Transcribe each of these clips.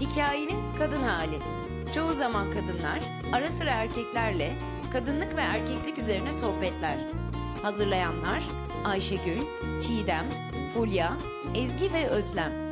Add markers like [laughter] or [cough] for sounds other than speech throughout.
Hikayenin kadın hali. Çoğu zaman kadınlar, ara sıra erkeklerle kadınlık ve erkeklik üzerine sohbetler. Hazırlayanlar Ayşegül, Çiğdem, Fulya, Ezgi ve Özlem.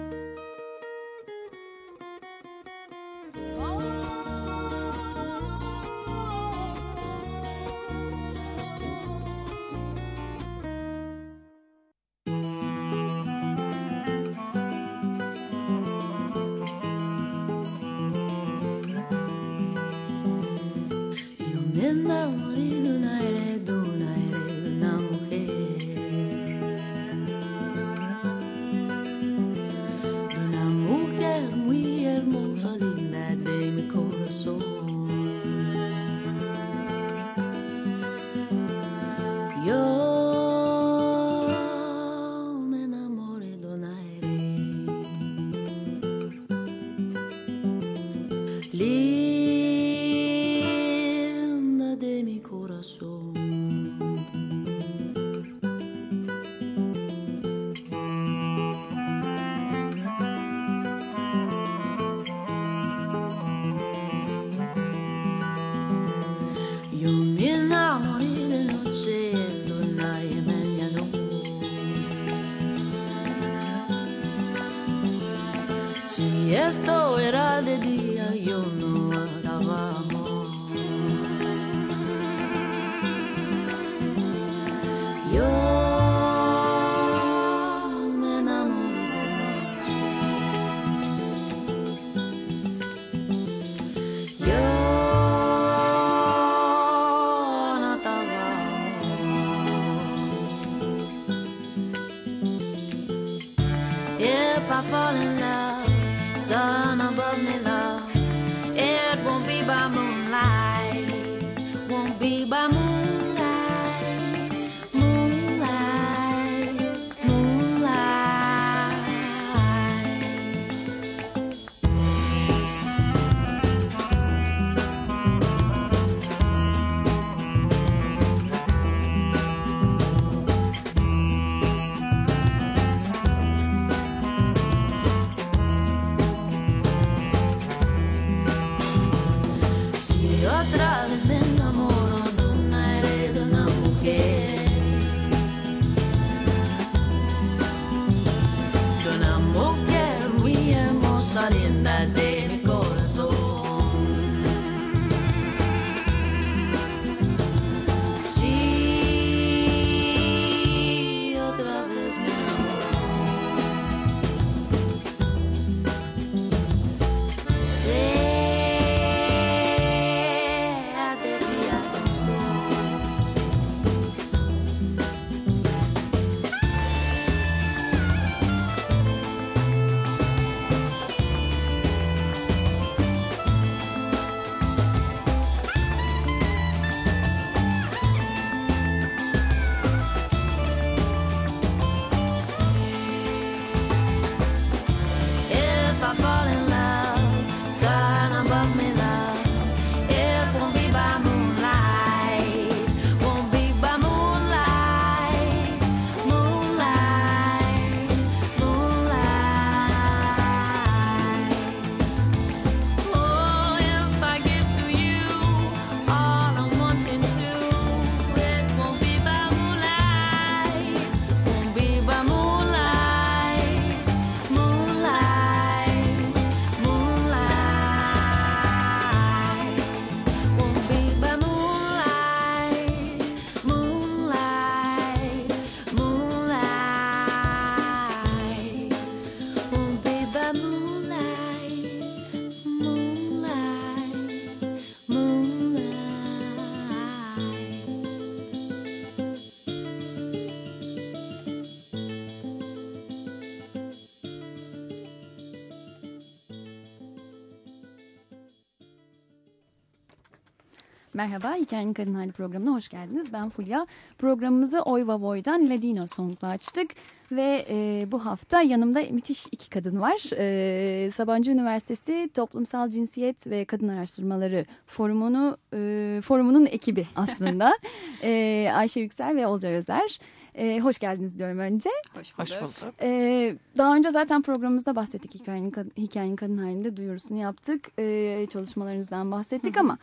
Merhaba, Hikayenin Kadın Hali programına hoş geldiniz. Ben Fulya. Programımızı Oyva Boy'dan Ladino Song'la açtık. Ve e, bu hafta yanımda müthiş iki kadın var. E, Sabancı Üniversitesi Toplumsal Cinsiyet ve Kadın Araştırmaları Forumunu, e, forumunun ekibi aslında. [laughs] e, Ayşe Yüksel ve Olca Özer. E, hoş geldiniz diyorum önce. Hoş bulduk. Hoş bulduk. E, daha önce zaten programımızda bahsettik hikayenin, hikayenin kadın halinde duyurusunu yaptık. E, çalışmalarınızdan bahsettik Hı -hı. ama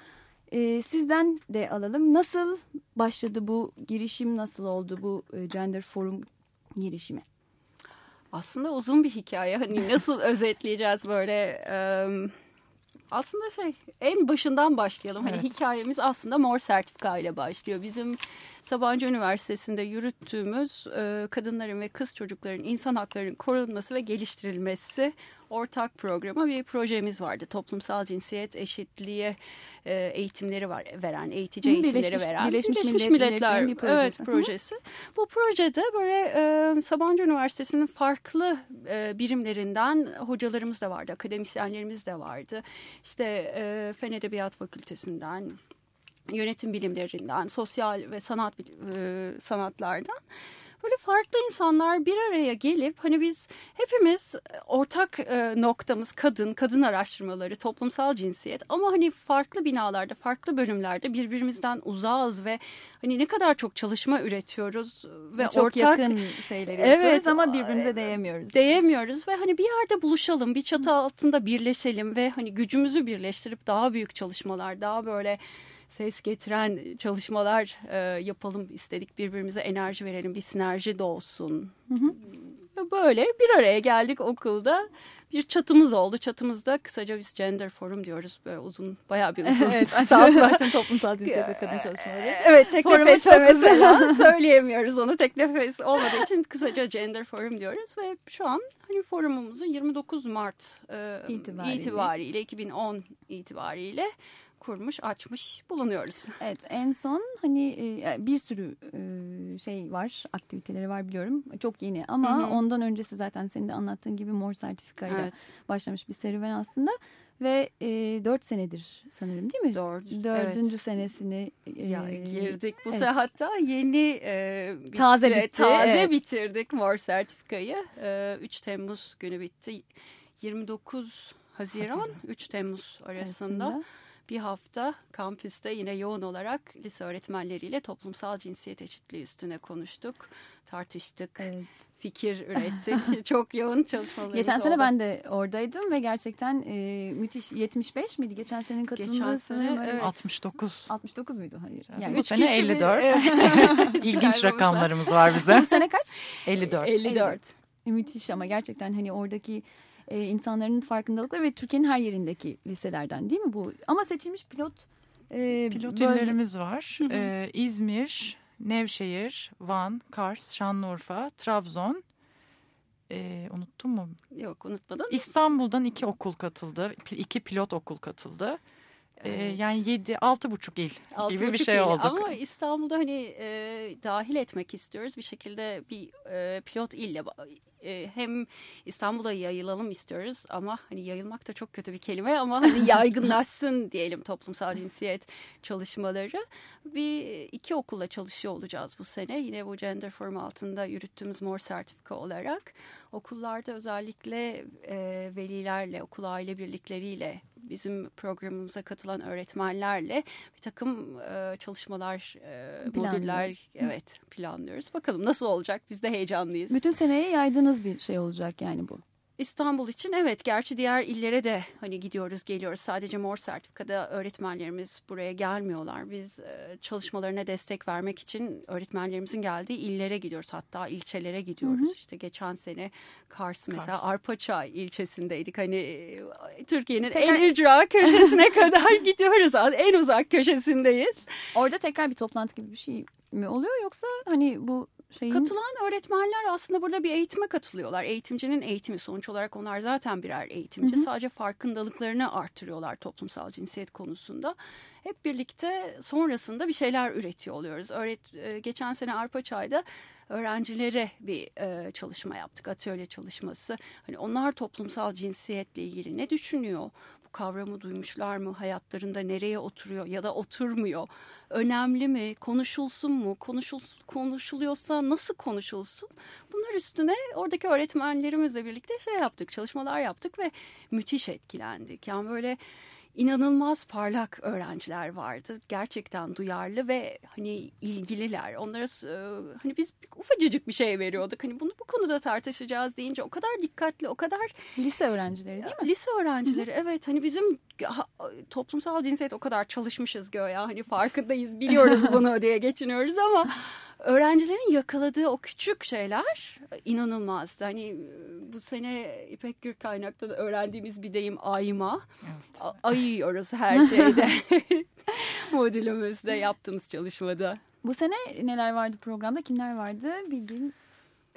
e, sizden de alalım. Nasıl başladı bu girişim, nasıl oldu bu e, Gender Forum girişimi? Aslında uzun bir hikaye. Hani [laughs] nasıl özetleyeceğiz böyle... Um aslında şey en başından başlayalım. Hani evet. Hikayemiz aslında mor sertifika ile başlıyor. Bizim Sabancı Üniversitesi'nde yürüttüğümüz e, kadınların ve kız çocukların insan haklarının korunması ve geliştirilmesi ortak programı bir projemiz vardı. Toplumsal cinsiyet eşitliği e, eğitimleri var veren, eğitici Birleşmiş, eğitimleri veren Birleşmiş, Birleşmiş Milletler, Milletler projesi. Evet, projesi. Bu projede böyle e, Sabancı Üniversitesi'nin farklı e, birimlerinden hocalarımız da vardı, akademisyenlerimiz de vardı. İşte e, Fen Edebiyat Fakültesinden, yönetim bilimlerinden, sosyal ve sanat e, sanatlardan böyle farklı insanlar bir araya gelip hani biz hepimiz ortak e, noktamız kadın, kadın araştırmaları, toplumsal cinsiyet ama hani farklı binalarda, farklı bölümlerde birbirimizden uzağız ve hani ne kadar çok çalışma üretiyoruz ve çok ortak yakın şeyleri evet, yapıyoruz ama birbirimize değemiyoruz. Değemiyoruz ve hani bir yerde buluşalım, bir çatı altında birleşelim ve hani gücümüzü birleştirip daha büyük çalışmalar, daha böyle ses getiren çalışmalar e, yapalım istedik. Birbirimize enerji verelim, bir sinerji doğsun. Hı hı. Böyle bir araya geldik okulda. Bir çatımız oldu. Çatımızda kısaca biz Gender Forum diyoruz. Böyle uzun, bayağı bir [laughs] uzun. evet, [laughs] zaten toplumsal cinsiyet kadın çalışmaları. Evet, tek Forum'a nefes mesela [laughs] söyleyemiyoruz onu. Tek nefes olmadığı için kısaca Gender Forum diyoruz. Ve şu an hani forumumuzu 29 Mart e, itibariyle. itibariyle, 2010 itibariyle kurmuş, açmış bulunuyoruz. Evet, en son hani e, bir sürü e, şey var, aktiviteleri var biliyorum. Çok yeni ama Hı -hı. ondan öncesi zaten senin de anlattığın gibi mor sertifikayla evet. başlamış bir serüven aslında. Ve e, dört senedir sanırım değil mi? Dört. Dördüncü evet. senesini e, ya, girdik. Bu evet. hatta yeni e, bitti, taze bitti. Taze evet. bitirdik mor sertifikayı. E, 3 Temmuz günü bitti. 29 Haziran, Haziran. 3 Temmuz arasında. arasında bir hafta kampüste yine yoğun olarak lise öğretmenleriyle toplumsal cinsiyet eşitliği üstüne konuştuk, tartıştık. Evet fikir [laughs] ürettik. Çok yoğun çalışmalarımız Geçen sene ben de oradaydım ve gerçekten e, müthiş 75 miydi? Geçen senenin katılımı Geçen sene evet. 69. 69 muydu? Hayır. Yani bu sene 54. [laughs] İlginç rakamlarımız var bize. Bu sene kaç? 54. 54. 54. Müthiş ama gerçekten hani oradaki e, insanların farkındalıkları ve Türkiye'nin her yerindeki liselerden değil mi bu? Ama seçilmiş pilot e, pilot bölge... illerimiz var. Ee, İzmir, Nevşehir, Van, Kars, Şanlıurfa, Trabzon. Ee, unuttun mu? Yok unutmadım. İstanbul'dan iki okul katıldı. iki pilot okul katıldı. Ee, evet. yani yedi, altı buçuk il altı gibi bir şey il. olduk. Ama İstanbul'da hani e, dahil etmek istiyoruz. Bir şekilde bir e, pilot ille e, hem İstanbul'a yayılalım istiyoruz ama hani yayılmak da çok kötü bir kelime ama hani [laughs] yaygınlaşsın diyelim toplumsal cinsiyet çalışmaları. Bir iki okulla çalışıyor olacağız bu sene. Yine bu Gender Forum altında yürüttüğümüz mor sertifika olarak okullarda özellikle e, velilerle, okul aile birlikleriyle bizim programımıza katılan öğretmenlerle bir takım e, çalışmalar, e, modüller evet planlıyoruz. Bakalım nasıl olacak? Biz de heyecanlıyız. Bütün seneye yaydığınız bir şey olacak yani bu. İstanbul için evet gerçi diğer illere de hani gidiyoruz geliyoruz sadece mor sertifikada öğretmenlerimiz buraya gelmiyorlar. Biz e, çalışmalarına destek vermek için öğretmenlerimizin geldiği illere gidiyoruz hatta ilçelere gidiyoruz. Hı hı. İşte geçen sene Kars mesela Kars. Arpaçay ilçesindeydik hani e, Türkiye'nin tekrar... en ücra köşesine [laughs] kadar gidiyoruz en uzak köşesindeyiz. Orada tekrar bir toplantı gibi bir şey mi oluyor yoksa hani bu şeyin... Katılan öğretmenler aslında burada bir eğitime katılıyorlar. Eğitimcinin eğitimi sonuç olarak onlar zaten birer eğitimci. Hı hı. Sadece farkındalıklarını artırıyorlar toplumsal cinsiyet konusunda. Hep birlikte sonrasında bir şeyler üretiyor oluyoruz. Öğret, e, geçen sene Arpaçay'da öğrencilere bir e, çalışma yaptık. Atölye çalışması. Hani onlar toplumsal cinsiyetle ilgili ne düşünüyor? Kavramı duymuşlar mı? Hayatlarında nereye oturuyor ya da oturmuyor? Önemli mi? Konuşulsun mu? Konuşul, konuşuluyorsa nasıl konuşulsun? Bunlar üstüne oradaki öğretmenlerimizle birlikte şey yaptık, çalışmalar yaptık ve müthiş etkilendik. Yani böyle inanılmaz parlak öğrenciler vardı. Gerçekten duyarlı ve hani ilgililer. Onlara e, hani biz ufacıcık bir şey veriyorduk. Hani bunu bu konuda tartışacağız deyince o kadar dikkatli, o kadar lise öğrencileri değil mi? Lise öğrencileri evet hani bizim toplumsal cinsiyet o kadar çalışmışız göya hani farkındayız biliyoruz [laughs] bunu diye geçiniyoruz ama öğrencilerin yakaladığı o küçük şeyler inanılmazdı. Hani bu sene İpek Gür kaynakta da öğrendiğimiz bir deyim ayma. Evet. Ayıyoruz her şeyde. [laughs] Modülümüzde yaptığımız çalışmada. Bu sene neler vardı programda? Kimler vardı? Bildiğin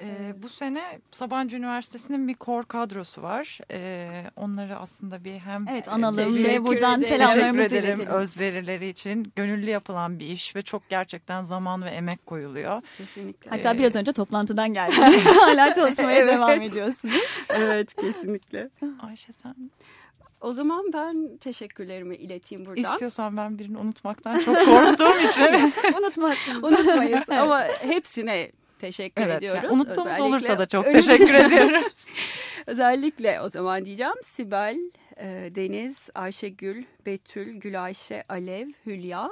ee, bu sene Sabancı Üniversitesi'nin bir kor kadrosu var. Ee, onları aslında bir hem evet analım ve buradan selamlarımızı ederim özverileri için gönüllü yapılan bir iş ve çok gerçekten zaman ve emek koyuluyor. Kesinlikle. Hatta ee, biraz önce toplantıdan [laughs] geldiniz. [laughs] Hala çalışmaya evet. devam ediyorsunuz. evet kesinlikle. Ayşe sen o zaman ben teşekkürlerimi ileteyim buradan. İstiyorsan ben birini unutmaktan çok korktuğum [laughs] için. Unutmak. Unutmayız ama hepsine teşekkür evet, ediyoruz. Yani unuttuğumuz Özellikle, olursa da çok [laughs] teşekkür ediyoruz. [laughs] [laughs] Özellikle o zaman diyeceğim Sibel, e, Deniz, Ayşegül, Betül, Gülayşe, Alev, Hülya,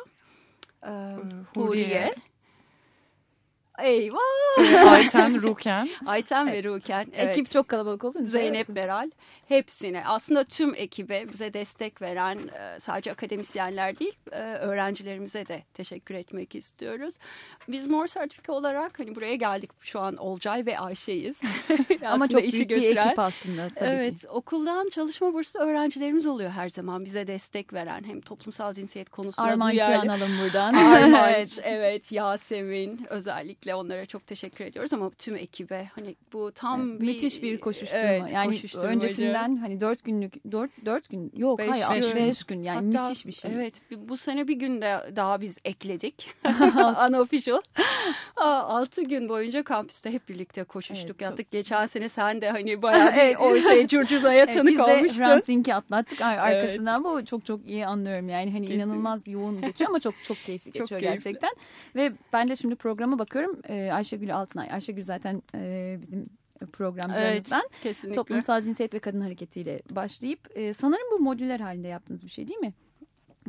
e, Huriye. Huriye Eyvah. Ayten, Ruken. [laughs] Ayten ve Ruken. Evet. Ekip çok kalabalık oldu. Zeynep evet. Beral. Hepsine aslında tüm ekibe bize destek veren e, sadece akademisyenler değil e, öğrencilerimize de teşekkür etmek istiyoruz. Biz mor sertifika olarak hani buraya geldik şu an Olcay ve Ayşe'yiz. [laughs] Ama çok büyük götüren. bir ekip aslında tabii evet, ki. Okuldan çalışma burslu öğrencilerimiz oluyor her zaman bize destek veren hem toplumsal cinsiyet konusunda Armanç'ı duyarlı. analım buradan. Armanç [laughs] evet Yasemin özellikle onlara çok teşekkür ediyoruz ama tüm ekibe hani bu tam evet, bir, müthiş bir koşuşturma. Evet, yani koşuşturmacı. öncesinden hani dört günlük dört dört gün yok beş, hayır beş, beş gün yani Hatta, müthiş bir şey. Evet bu sene bir günde daha biz ekledik. [laughs] [laughs] Unofficial. Altı gün boyunca kampüste hep birlikte koşuştuk evet, yattık. Çok... Geçen sene sen de hani bayağı bir [laughs] o şey curcudaya tanık evet, olmuştun. Biz de Ranting'i atlattık arkasından evet. bu çok çok iyi anlıyorum yani hani Kesin. inanılmaz yoğun geçiyor ama çok çok keyifli çok geçiyor keyifli. gerçekten. Ve ben de şimdi programa bakıyorum e, Ayşegül Altınay. Ayşegül zaten e, bizim programcılarımızdan. Evet, kesinlikle. Toplumsal cinsiyet ve kadın hareketiyle başlayıp e, sanırım bu modüller halinde yaptığınız bir şey değil mi?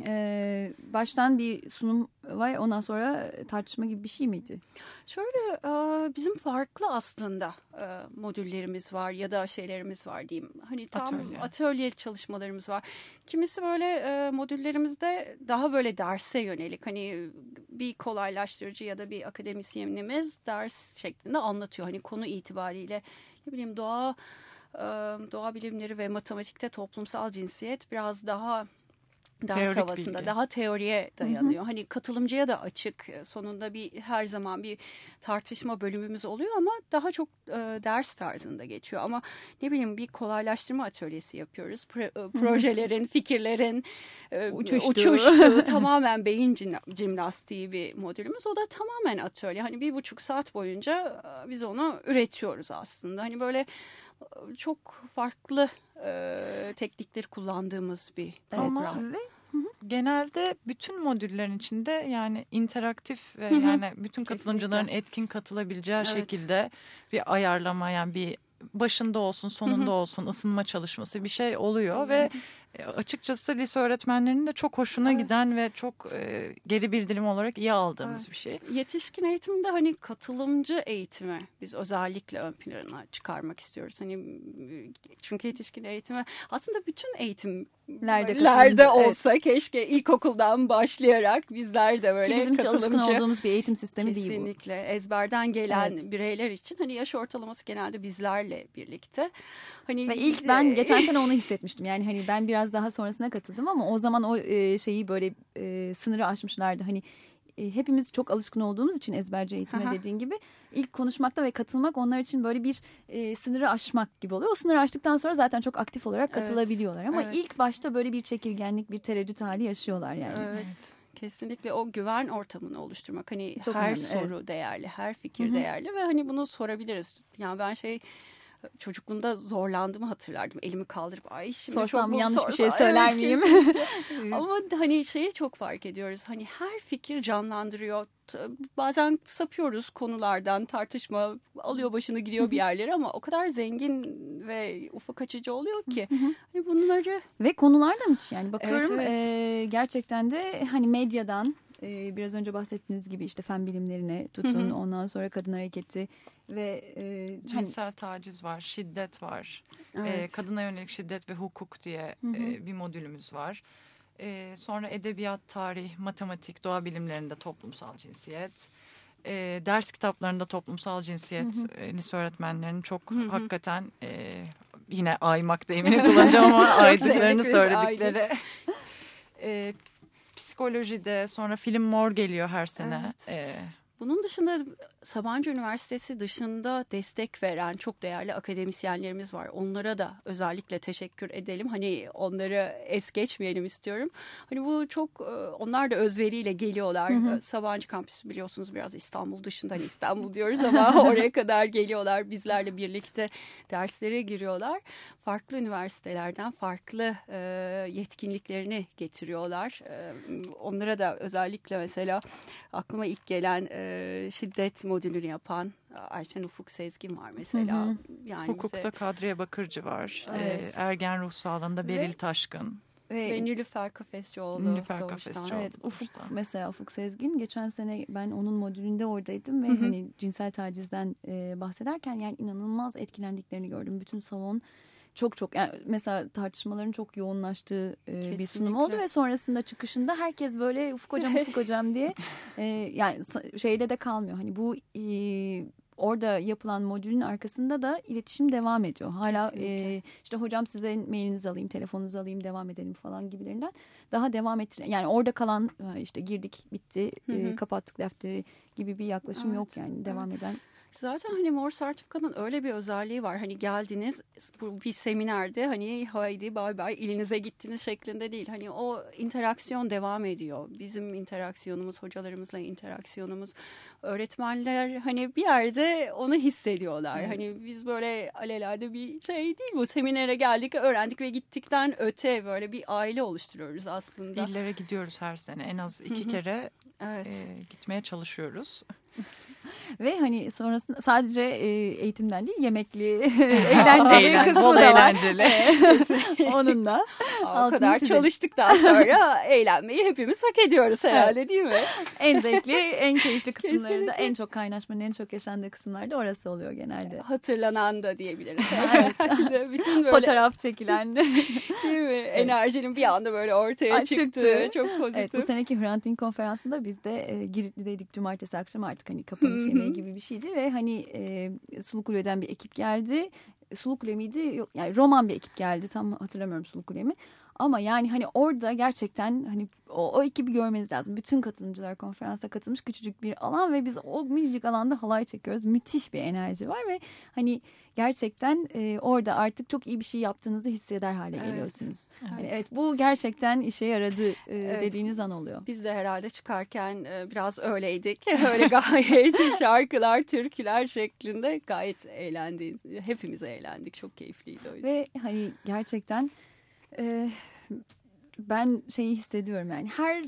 Ee, baştan bir sunum var ondan sonra tartışma gibi bir şey miydi? Şöyle e, bizim farklı aslında e, modüllerimiz var ya da şeylerimiz var diyeyim. Hani tam atölye, atölye çalışmalarımız var. Kimisi böyle e, modüllerimizde daha böyle derse yönelik hani bir kolaylaştırıcı ya da bir akademisyenimiz ders şeklinde anlatıyor. Hani konu itibariyle ne bileyim doğa doğa bilimleri ve matematikte toplumsal cinsiyet biraz daha ders Teorik havasında bilgi. daha teoriye dayanıyor. Hı hı. Hani katılımcıya da açık. Sonunda bir her zaman bir tartışma bölümümüz oluyor ama daha çok e, ders tarzında geçiyor. Ama ne bileyim bir kolaylaştırma atölyesi yapıyoruz. Pro, e, projelerin, fikirlerin e, uçuştuğu, uçuştuğu [laughs] tamamen beyin cimnastiği bir modülümüz. O da tamamen atölye. Hani bir buçuk saat boyunca e, biz onu üretiyoruz aslında. Hani böyle çok farklı e, teknikleri kullandığımız bir program. Ama ve genelde bütün modüllerin içinde yani interaktif ve yani bütün katılımcıların etkin katılabileceği evet. şekilde bir ayarlama yani bir başında olsun sonunda olsun ısınma çalışması bir şey oluyor ve e, açıkçası lise öğretmenlerinin de çok hoşuna evet. giden ve çok e, geri bildirim olarak iyi aldığımız evet. bir şey. Yetişkin eğitimde hani katılımcı eğitimi biz özellikle ön plana çıkarmak istiyoruz. Hani çünkü yetişkin eğitimi aslında bütün eğitim Lerde olsa evet. keşke ilkokuldan başlayarak bizler de böyle Ki bizim katılımcı. alışkın olduğumuz bir eğitim sistemi Kesinlikle. değil bu. Kesinlikle ezberden gelen evet. bireyler için hani yaş ortalaması genelde bizlerle birlikte. Hani Ve ilk ben geçen [laughs] sene onu hissetmiştim. Yani hani ben biraz daha sonrasına katıldım ama o zaman o e, şeyi böyle e, sınırı aşmışlardı. Hani e, hepimiz çok alışkın olduğumuz için ezberci eğitime dediğin gibi ilk konuşmakta ve katılmak onlar için böyle bir e, sınırı aşmak gibi oluyor. O sınırı aştıktan sonra zaten çok aktif olarak katılabiliyorlar evet. ama evet. ilk başta böyle bir çekirgenlik, bir tereddüt hali yaşıyorlar yani. Evet. Kesinlikle o güven ortamını oluşturmak. Hani Çok her önemli, soru evet. değerli, her fikir Hı -hı. değerli ve hani bunu sorabiliriz. Yani ben şey çocukluğumda zorlandığımı hatırlardım. Elimi kaldırıp ay şimdi Sorsam çok yanlış sorsam, bir şey [laughs] söyler evet, miyim? [laughs] Ama hani şeyi çok fark ediyoruz. Hani her fikir canlandırıyor. Bazen sapıyoruz konulardan tartışma alıyor başını gidiyor bir yerlere ama o kadar zengin ve ufak açıcı oluyor ki hani bunları ve konular da müthiş yani bakıyorum Evet, evet. e, gerçekten de hani medyadan biraz önce bahsettiğiniz gibi işte fen bilimlerine tutun ondan sonra kadın hareketi ve e, hani, Cinsel taciz var, şiddet var. Ee, Evet. kadına yönelik şiddet ve hukuk diye e, bir modülümüz var. Ee, sonra edebiyat, tarih, matematik, doğa bilimlerinde toplumsal cinsiyet. Ee, ders kitaplarında toplumsal cinsiyet e, lise öğretmenlerinin çok hakikaten e, yine aymak deyimini kullanacağım ama [laughs] aydıklarını söyledikleri. Ee, psikolojide sonra film mor geliyor her sene. Evet. Ee, Bunun dışında Sabancı Üniversitesi dışında destek veren çok değerli akademisyenlerimiz var. Onlara da özellikle teşekkür edelim. Hani onları es geçmeyelim istiyorum. Hani bu çok e, onlar da özveriyle geliyorlar. E, Sabancı kampüsü biliyorsunuz biraz İstanbul dışında hani İstanbul diyoruz ama [laughs] oraya kadar geliyorlar. Bizlerle birlikte derslere giriyorlar. Farklı üniversitelerden farklı e, yetkinliklerini getiriyorlar. Onlara da özellikle mesela aklıma ilk gelen şiddet modülünü yapan Ayşen Ufuk Sezgin var mesela. Yani hukukta bize, Kadriye Bakırcı var. Evet. Ee, ergen ruh sağlığında Beril Taşkın. ve, ve Nilüfer Kafesçioğlu. Nilüfer doğuştan. Kafesçioğlu. Evet Ufuk Doğuştan. mesela Ufuk Sezgin geçen sene ben onun modülünde oradaydım ve hani cinsel tacizden e, bahsederken yani inanılmaz etkilendiklerini gördüm. Bütün salon çok çok yani mesela tartışmaların çok yoğunlaştığı e, bir sunum oldu ve sonrasında çıkışında herkes böyle Ufuk hocam Ufuk [laughs] hocam diye e, yani şeyde de kalmıyor. Hani bu e, orada yapılan modülün arkasında da iletişim devam ediyor. Hala Kesinlikle. e, işte hocam size mailinizi alayım, telefonunuzu alayım, devam edelim falan gibilerinden daha devam ettiren yani orada kalan e, işte girdik bitti Hı e, kapattık defteri gibi bir yaklaşım Evet, yok yani devam eden. Zaten hani mor sertifikanın öyle bir özelliği var. Hani geldiniz bu bir seminerde hani haydi bay bay ilinize gittiniz şeklinde değil. Hani o interaksiyon devam ediyor. Bizim interaksiyonumuz, hocalarımızla interaksiyonumuz, öğretmenler hani bir yerde onu hissediyorlar. Hani biz böyle alelade bir şey değil bu. Seminere geldik, öğrendik ve gittikten öte böyle bir aile oluşturuyoruz aslında. İllere gidiyoruz her sene. En az iki kere Evet. e, gitmeye çalışıyoruz. [laughs] [laughs] Ve hani sonrasında sadece e, eğitimden değil yemekli, [laughs] eğlenceli Eğlen- kısmı da var. eğlenceli. [laughs] Onun da o kadar çizelim. çalıştıktan sonra eğlenmeyi hepimiz hak ediyoruz herhalde değil mi? en zevkli, en keyifli kısımlarında, en çok kaynaşmanın en çok yaşandığı kısımlarda orası oluyor genelde. Hatırlanan da diyebiliriz. Evet. Bütün böyle Fotoğraf çekilen. değil mi? enerjinin bir anda böyle ortaya Ay, çıktı. çıktı. Çok pozitif. Evet bu seneki Hrant Dink konferansında biz de e, Giritli'deydik cumartesi akşam artık hani kapanış yemeği gibi bir şeydi ve hani e, Sulukule'den bir ekip geldi. Sulukule miydi? Yok yani Roman bir ekip geldi tam hatırlamıyorum Sulukule mi? Ama yani hani orada gerçekten hani o, o ekibi görmeniz lazım. Bütün katılımcılar konferansa katılmış küçücük bir alan ve biz o minicik alanda halay çekiyoruz. Müthiş bir enerji var ve hani gerçekten e, orada artık çok iyi bir şey yaptığınızı hisseder hale Evet. geliyorsunuz. Evet. Hani evet bu gerçekten işe yaradı e, Evet. dediğiniz an oluyor. Biz de herhalde çıkarken e, biraz öyleydik. [laughs] Öyle gayet şarkılar, türküler şeklinde gayet eğlendik. Hepimiz eğlendik. Çok keyifliydi o yüzden. Ve hani gerçekten e, ben şeyi hissediyorum yani her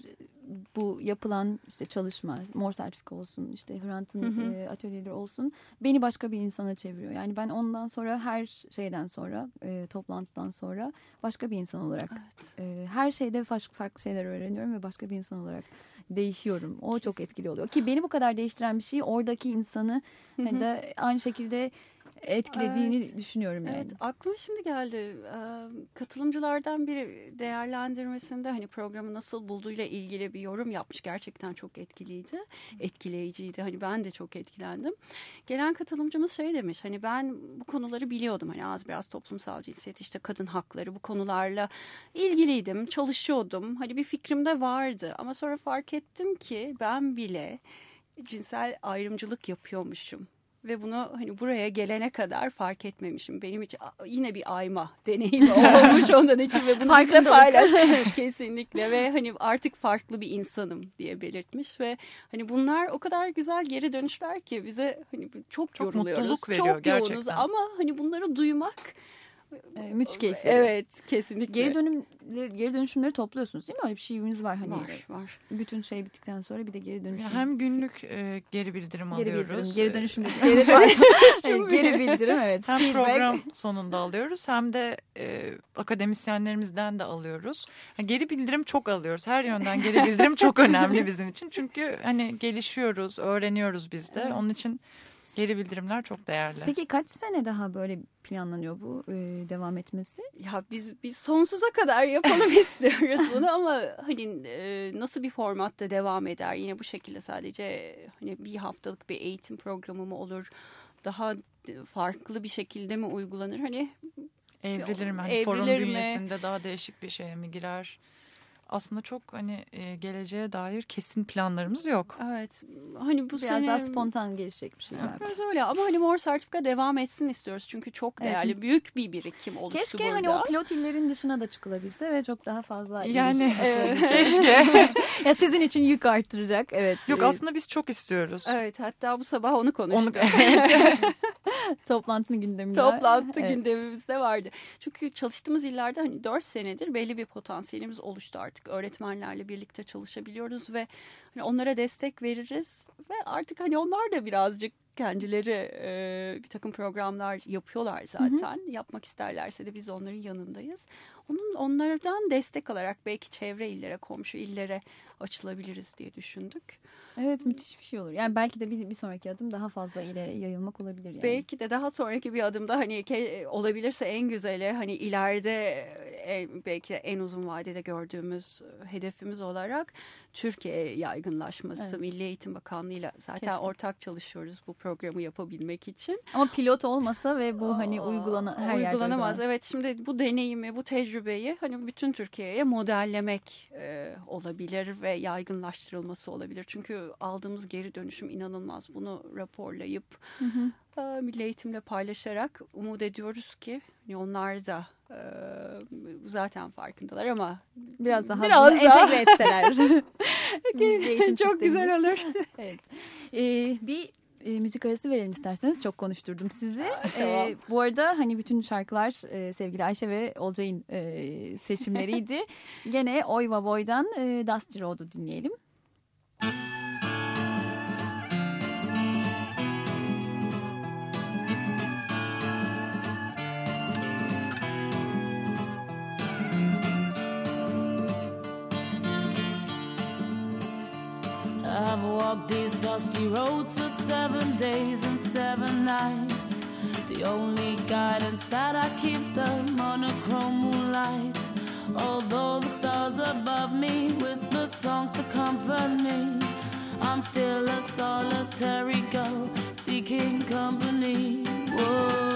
bu yapılan işte çalışma, mor sertifika olsun, işte Hrant'ın e, atölyeleri olsun beni başka bir insana çeviriyor. Yani ben ondan sonra her şeyden sonra, e, toplantıdan sonra başka bir insan olarak Evet. e, her şeyde farklı farklı şeyler öğreniyorum ve başka bir insan olarak değişiyorum. O çok etkili oluyor. Ki beni bu kadar değiştiren bir şey oradaki insanı hani de aynı şekilde etkilediğini Evet. düşünüyorum yani. Evet, aklıma şimdi geldi. Katılımcılardan biri değerlendirmesinde hani programı nasıl bulduğuyla ilgili bir yorum yapmış. Gerçekten çok etkiliydi, etkileyiciydi. Hani ben de çok etkilendim. Gelen katılımcımız şey demiş. Hani ben bu konuları biliyordum. Hani az biraz toplumsal cinsiyet, işte kadın hakları bu konularla ilgiliydim, çalışıyordum. Hani bir fikrim de vardı. Ama sonra fark ettim ki ben bile cinsel ayrımcılık yapıyormuşum. Ve bunu hani buraya gelene kadar fark etmemişim. Benim için yine bir ayma deneyimi [laughs] olmuş ondan için ve bunu bize paylaş [laughs] kesinlikle ve hani artık farklı bir insanım diye belirtmiş ve hani bunlar o kadar güzel geri dönüşler ki bize hani çok, çok yoruluyoruz. Mutluluk veriyor çok gerçekten. yoğunuz ama hani bunları duymak müthiş keyifli. Evet kesinlikle. Geri dönüm geri dönüşümleri topluyorsunuz değil mi? Öyle bir şeyimiz var hani. Var var. Bütün şey bittikten sonra bir de geri dönüşüm. Hem günlük e, geri bildirim geri alıyoruz. Bildirim, geri dönüşüm geri, evet, geri [laughs] bildirim evet. Hem program sonunda alıyoruz hem de e, akademisyenlerimizden de alıyoruz. Yani geri bildirim çok alıyoruz. Her yönden geri bildirim çok [laughs] önemli bizim için. Çünkü hani gelişiyoruz, öğreniyoruz biz de. Evet. Onun için Geri bildirimler çok değerli. Peki kaç sene daha böyle planlanıyor bu e, devam etmesi? Ya biz biz sonsuza kadar yapalım [laughs] istiyoruz bunu ama hani e, nasıl bir formatta devam eder? Yine bu şekilde sadece hani bir haftalık bir eğitim programı mı olur? Daha farklı bir şekilde mi uygulanır? Hani evrilir mi? Hani forum bünyesinde daha değişik bir şeye mi girer? Aslında çok hani e, geleceğe dair kesin planlarımız yok. Evet. Hani bu Biraz sene... daha spontan gelişecek bir şey zaten. Biraz öyle ama hani mor sertifika devam etsin istiyoruz. Çünkü çok değerli evet. büyük bir birikim oluştu keşke burada. Keşke hani o pilot illerin dışına da çıkılabilse ve çok daha fazla. Yani evet. [laughs] keşke. [laughs] ya sizin için yük arttıracak. Evet. Yok aslında biz çok istiyoruz. Evet hatta bu sabah onu konuştuk. Onu, [laughs] evet. Toplantının gündeminde. Toplantı evet. gündemimizde vardı. Çünkü çalıştığımız illerde hani 4 senedir belli bir potansiyelimiz oluştu artık artık öğretmenlerle birlikte çalışabiliyoruz ve hani onlara destek veririz ve artık hani onlar da birazcık kendileri e, bir takım programlar yapıyorlar zaten. Hı hı. Yapmak isterlerse de biz onların yanındayız. Onun onlardan destek alarak belki çevre illere, komşu illere açılabiliriz diye düşündük. Evet müthiş bir şey olur. Yani belki de bir, bir sonraki adım daha fazla ile yayılmak olabilir. Yani. Belki de daha sonraki bir adımda hani ke, olabilirse en güzeli hani ileride e, belki en uzun vadede gördüğümüz hedefimiz olarak Türkiye yaygınlaşması. Evet. Milli Eğitim Bakanlığı'yla zaten Keşke. ortak çalışıyoruz bu programı yapabilmek için. Ama pilot olmasa ve bu hani uygulana her uygulanamaz. Evet şimdi bu deneyimi, bu tecrübeyi hani bütün Türkiye'ye modellemek e, olabilir ve yaygınlaştırılması olabilir. Çünkü aldığımız geri dönüşüm inanılmaz. Bunu raporlayıp hı hı. E, milli eğitimle paylaşarak umut ediyoruz ki onlar da e, zaten farkındalar ama biraz daha biraz daha entegre etseler. [laughs] Çok güzel olur. [laughs] evet. Ee, bir e, müzik arası verelim isterseniz. Çok konuşturdum sizi. Aa, tamam. e, bu arada hani bütün şarkılar e, sevgili Ayşe ve Olcay'ın e, seçimleriydi. [laughs] Gene Oyva Boy'dan e, Dusty Road'u dinleyelim. Müzik walked these dusty roads for seven days and seven nights. The only guidance that I keep's the monochrome moonlight. Although the stars above me whisper songs to comfort me, I'm still a solitary girl seeking company. Whoa.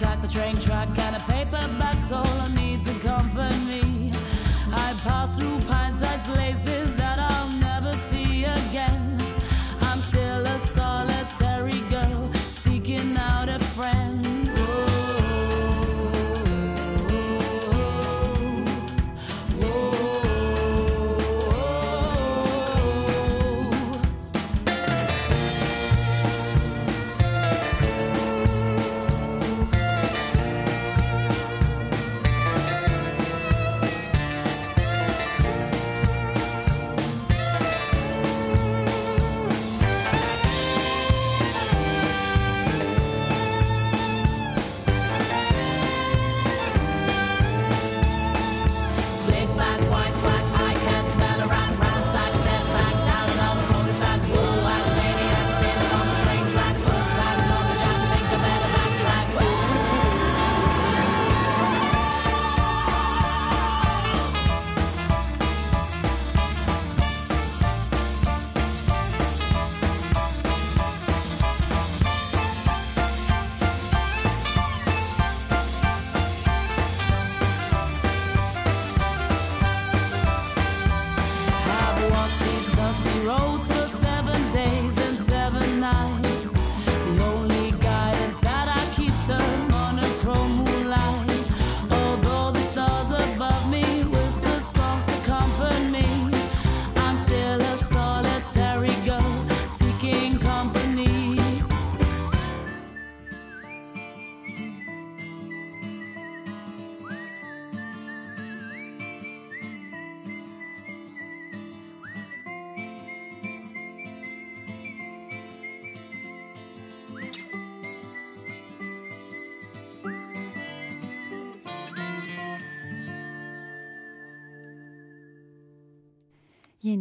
Rucksack, the train track, and a paperback's all I need to comfort me. I pass through pine-sized places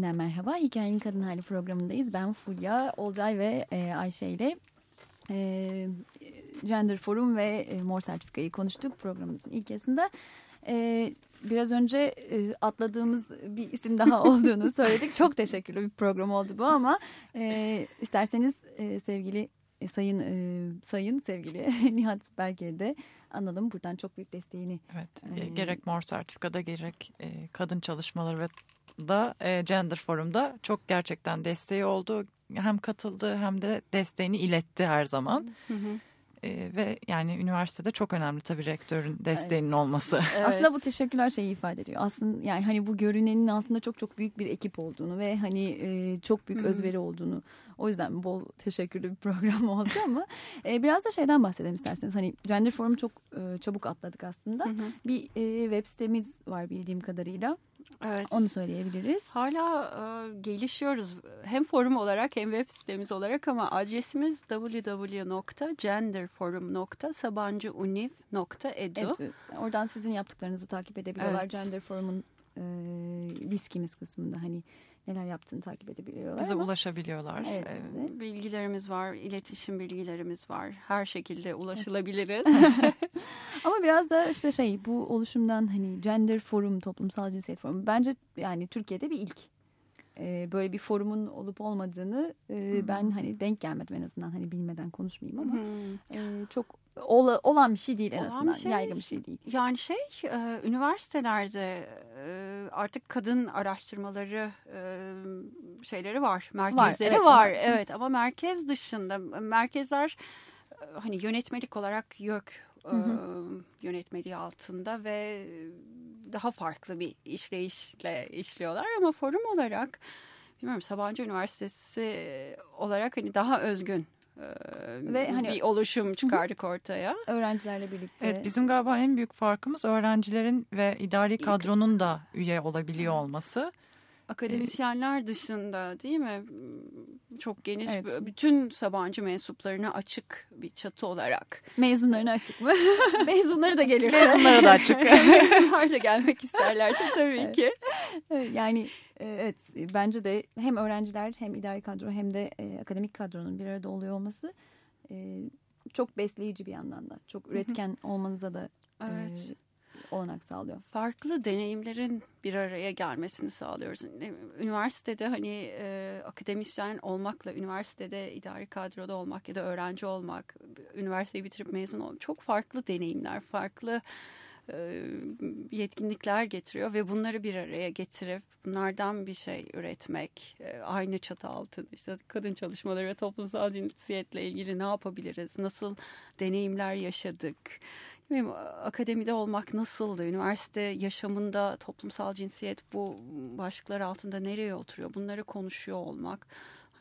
Yeniden merhaba. Hikayenin Kadın Hali programındayız. Ben Fulya, Olcay ve e, Ayşe ile e, Gender Forum ve e, Mor Sertifika'yı konuştuk programımızın ilk yarısında. E, biraz önce e, atladığımız bir isim daha [laughs] olduğunu söyledik. Çok teşekkürlü bir program oldu bu ama e, isterseniz e, sevgili e, sayın e, sayın sevgili [laughs] Nihat Berger'i de analım. Buradan çok büyük desteğini. Evet. E, gerek Mor Sertifika'da gerek e, kadın çalışmaları ve da e, Gender Forum'da çok gerçekten desteği oldu. Hem katıldı hem de desteğini iletti her zaman. Hı hı. E, ve yani üniversitede çok önemli tabii rektörün desteğinin evet. olması. [laughs] Evet. Aslında bu teşekkürler şeyi ifade ediyor. Aslında yani hani bu görünenin altında çok çok büyük bir ekip olduğunu ve hani e, çok büyük Hı -hı. özveri olduğunu. O yüzden bol teşekkürlü bir program [laughs] oldu ama e, biraz da şeyden bahsedelim isterseniz. Hani Gender Forum çok e, çabuk atladık aslında. Hı -hı. Bir e, web sitemiz var bildiğim kadarıyla. Evet. Onu söyleyebiliriz. Hala e, gelişiyoruz. Hem forum olarak hem web sitemiz olarak ama adresimiz www.genderforum.sabancıuniv.edu. Evet, oradan sizin yaptıklarınızı takip edebiliyorlar. Evet. Gender Forum'un e, viskimiz kısmında hani neler yaptığını takip edebiliyorlar. Bize ama, ulaşabiliyorlar. Evet, evet. Bilgilerimiz var, iletişim bilgilerimiz var. Her şekilde ulaşılabiliriz. [laughs] [laughs] ama biraz da işte şey bu oluşumdan hani gender forum, toplumsal cinsiyet forumu bence yani Türkiye'de bir ilk. Ee, böyle bir forumun olup olmadığını e, ben hani denk gelmedim en azından hani bilmeden konuşmayayım ama e, çok ola, olan bir şey değil en olan azından şey, yaygın bir şey değil. Yani şey e, üniversitelerde e, artık kadın araştırmaları e, şeyleri var merkezleri var evet, var. evet. Ama merkez dışında merkezler hani yönetmelik olarak yok e, yönetmeliği altında ve daha farklı bir işleyişle işliyorlar. Ama forum olarak bilmiyorum Sabancı Üniversitesi olarak hani daha özgün ve hani bir oluşum çıkardık ortaya. Öğrencilerle birlikte. Evet bizim galiba en büyük farkımız öğrencilerin ve idari kadronun da üye olabiliyor evet. olması. Akademisyenler dışında değil mi? Çok geniş evet. bütün Sabancı mensuplarına açık bir çatı olarak. Mezunlarına açık mı? [laughs] Mezunları da gelirse. Mezunlara da açık. [laughs] Mezunlar da gelmek isterlerse tabii evet. ki. Yani Evet bence de hem öğrenciler hem idari kadro hem de e, akademik kadronun bir arada oluyor olması e, çok besleyici bir yandan da. Çok üretken olmanıza da evet. e, olanak sağlıyor. Farklı deneyimlerin bir araya gelmesini sağlıyoruz. Üniversitede hani e, akademisyen olmakla üniversitede idari kadroda olmak ya da öğrenci olmak, üniversiteyi bitirip mezun olmak çok farklı deneyimler, farklı e, yetkinlikler getiriyor ve bunları bir araya getirip bunlardan bir şey üretmek e, aynı çatı altında işte kadın çalışmaları ve toplumsal cinsiyetle ilgili ne yapabiliriz nasıl deneyimler yaşadık Bilmiyorum, akademide olmak nasıldı? Üniversite yaşamında toplumsal cinsiyet bu başlıklar altında nereye oturuyor? Bunları konuşuyor olmak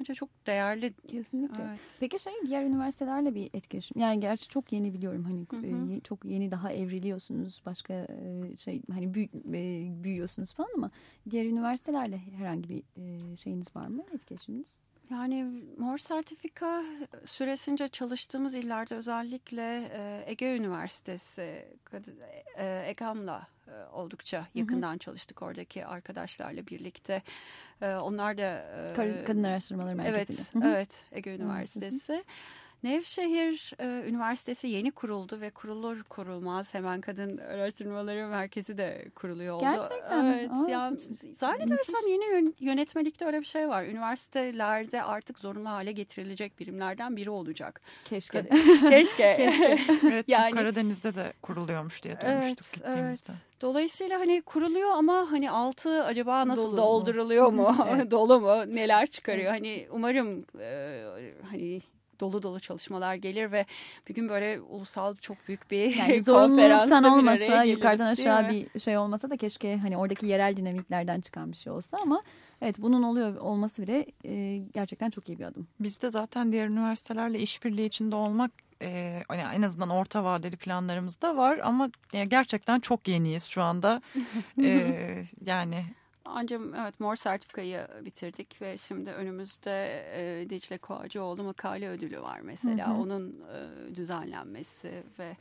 Bence çok değerli. Kesinlikle. Evet. Peki şey diğer üniversitelerle bir etkileşim. Yani gerçi çok yeni biliyorum hani hı hı. E, çok yeni daha evriliyorsunuz. Başka e, şey hani büyü, e, büyüyorsunuz falan ama diğer üniversitelerle herhangi bir e, şeyiniz var mı? Etkileşiminiz? Yani mor sertifika süresince çalıştığımız illerde özellikle e, Ege Üniversitesi, e, EGAM'la e, oldukça yakından hı hı. çalıştık oradaki arkadaşlarla birlikte. Onlar da... Kadın Araştırmaları Merkezi'nde. Evet, hı hı. evet Ege Üniversitesi. Hı hı. Nevşehir e, Üniversitesi yeni kuruldu ve kurulur kurulmaz hemen Kadın Araştırmaları Merkezi de kuruluyor oldu. Gerçekten Evet. Aa, ya, zannedersem yeni yönetmelikte öyle bir şey var. Üniversitelerde artık zorunlu hale getirilecek birimlerden biri olacak. Keşke. [laughs] Keşke. Keşke. evet, [laughs] yani, Karadeniz'de de kuruluyormuş diye duymuştuk evet, gittiğimizde. Evet. Dolayısıyla hani kuruluyor ama hani altı acaba nasıl Dolu dolduruluyor mu? mu? [laughs] evet. Dolu mu? Neler çıkarıyor? Hani umarım e, hani dolu dolu çalışmalar gelir ve bir gün böyle ulusal çok büyük bir yani [laughs] zorunluluktan olmasa yukarıdan aşağı bir şey olmasa da keşke hani oradaki yerel dinamiklerden çıkan bir şey olsa ama evet bunun oluyor olması bile e, gerçekten çok iyi bir adım. Biz de zaten diğer üniversitelerle işbirliği içinde olmak e, hani en azından orta vadeli planlarımızda var ama gerçekten çok yeniyiz şu anda. [laughs] e, yani ancak evet mor sertifikayı bitirdik ve şimdi önümüzde e, Dicle Koacıoğlu makale ödülü var mesela. Hı hı. Onun e, düzenlenmesi ve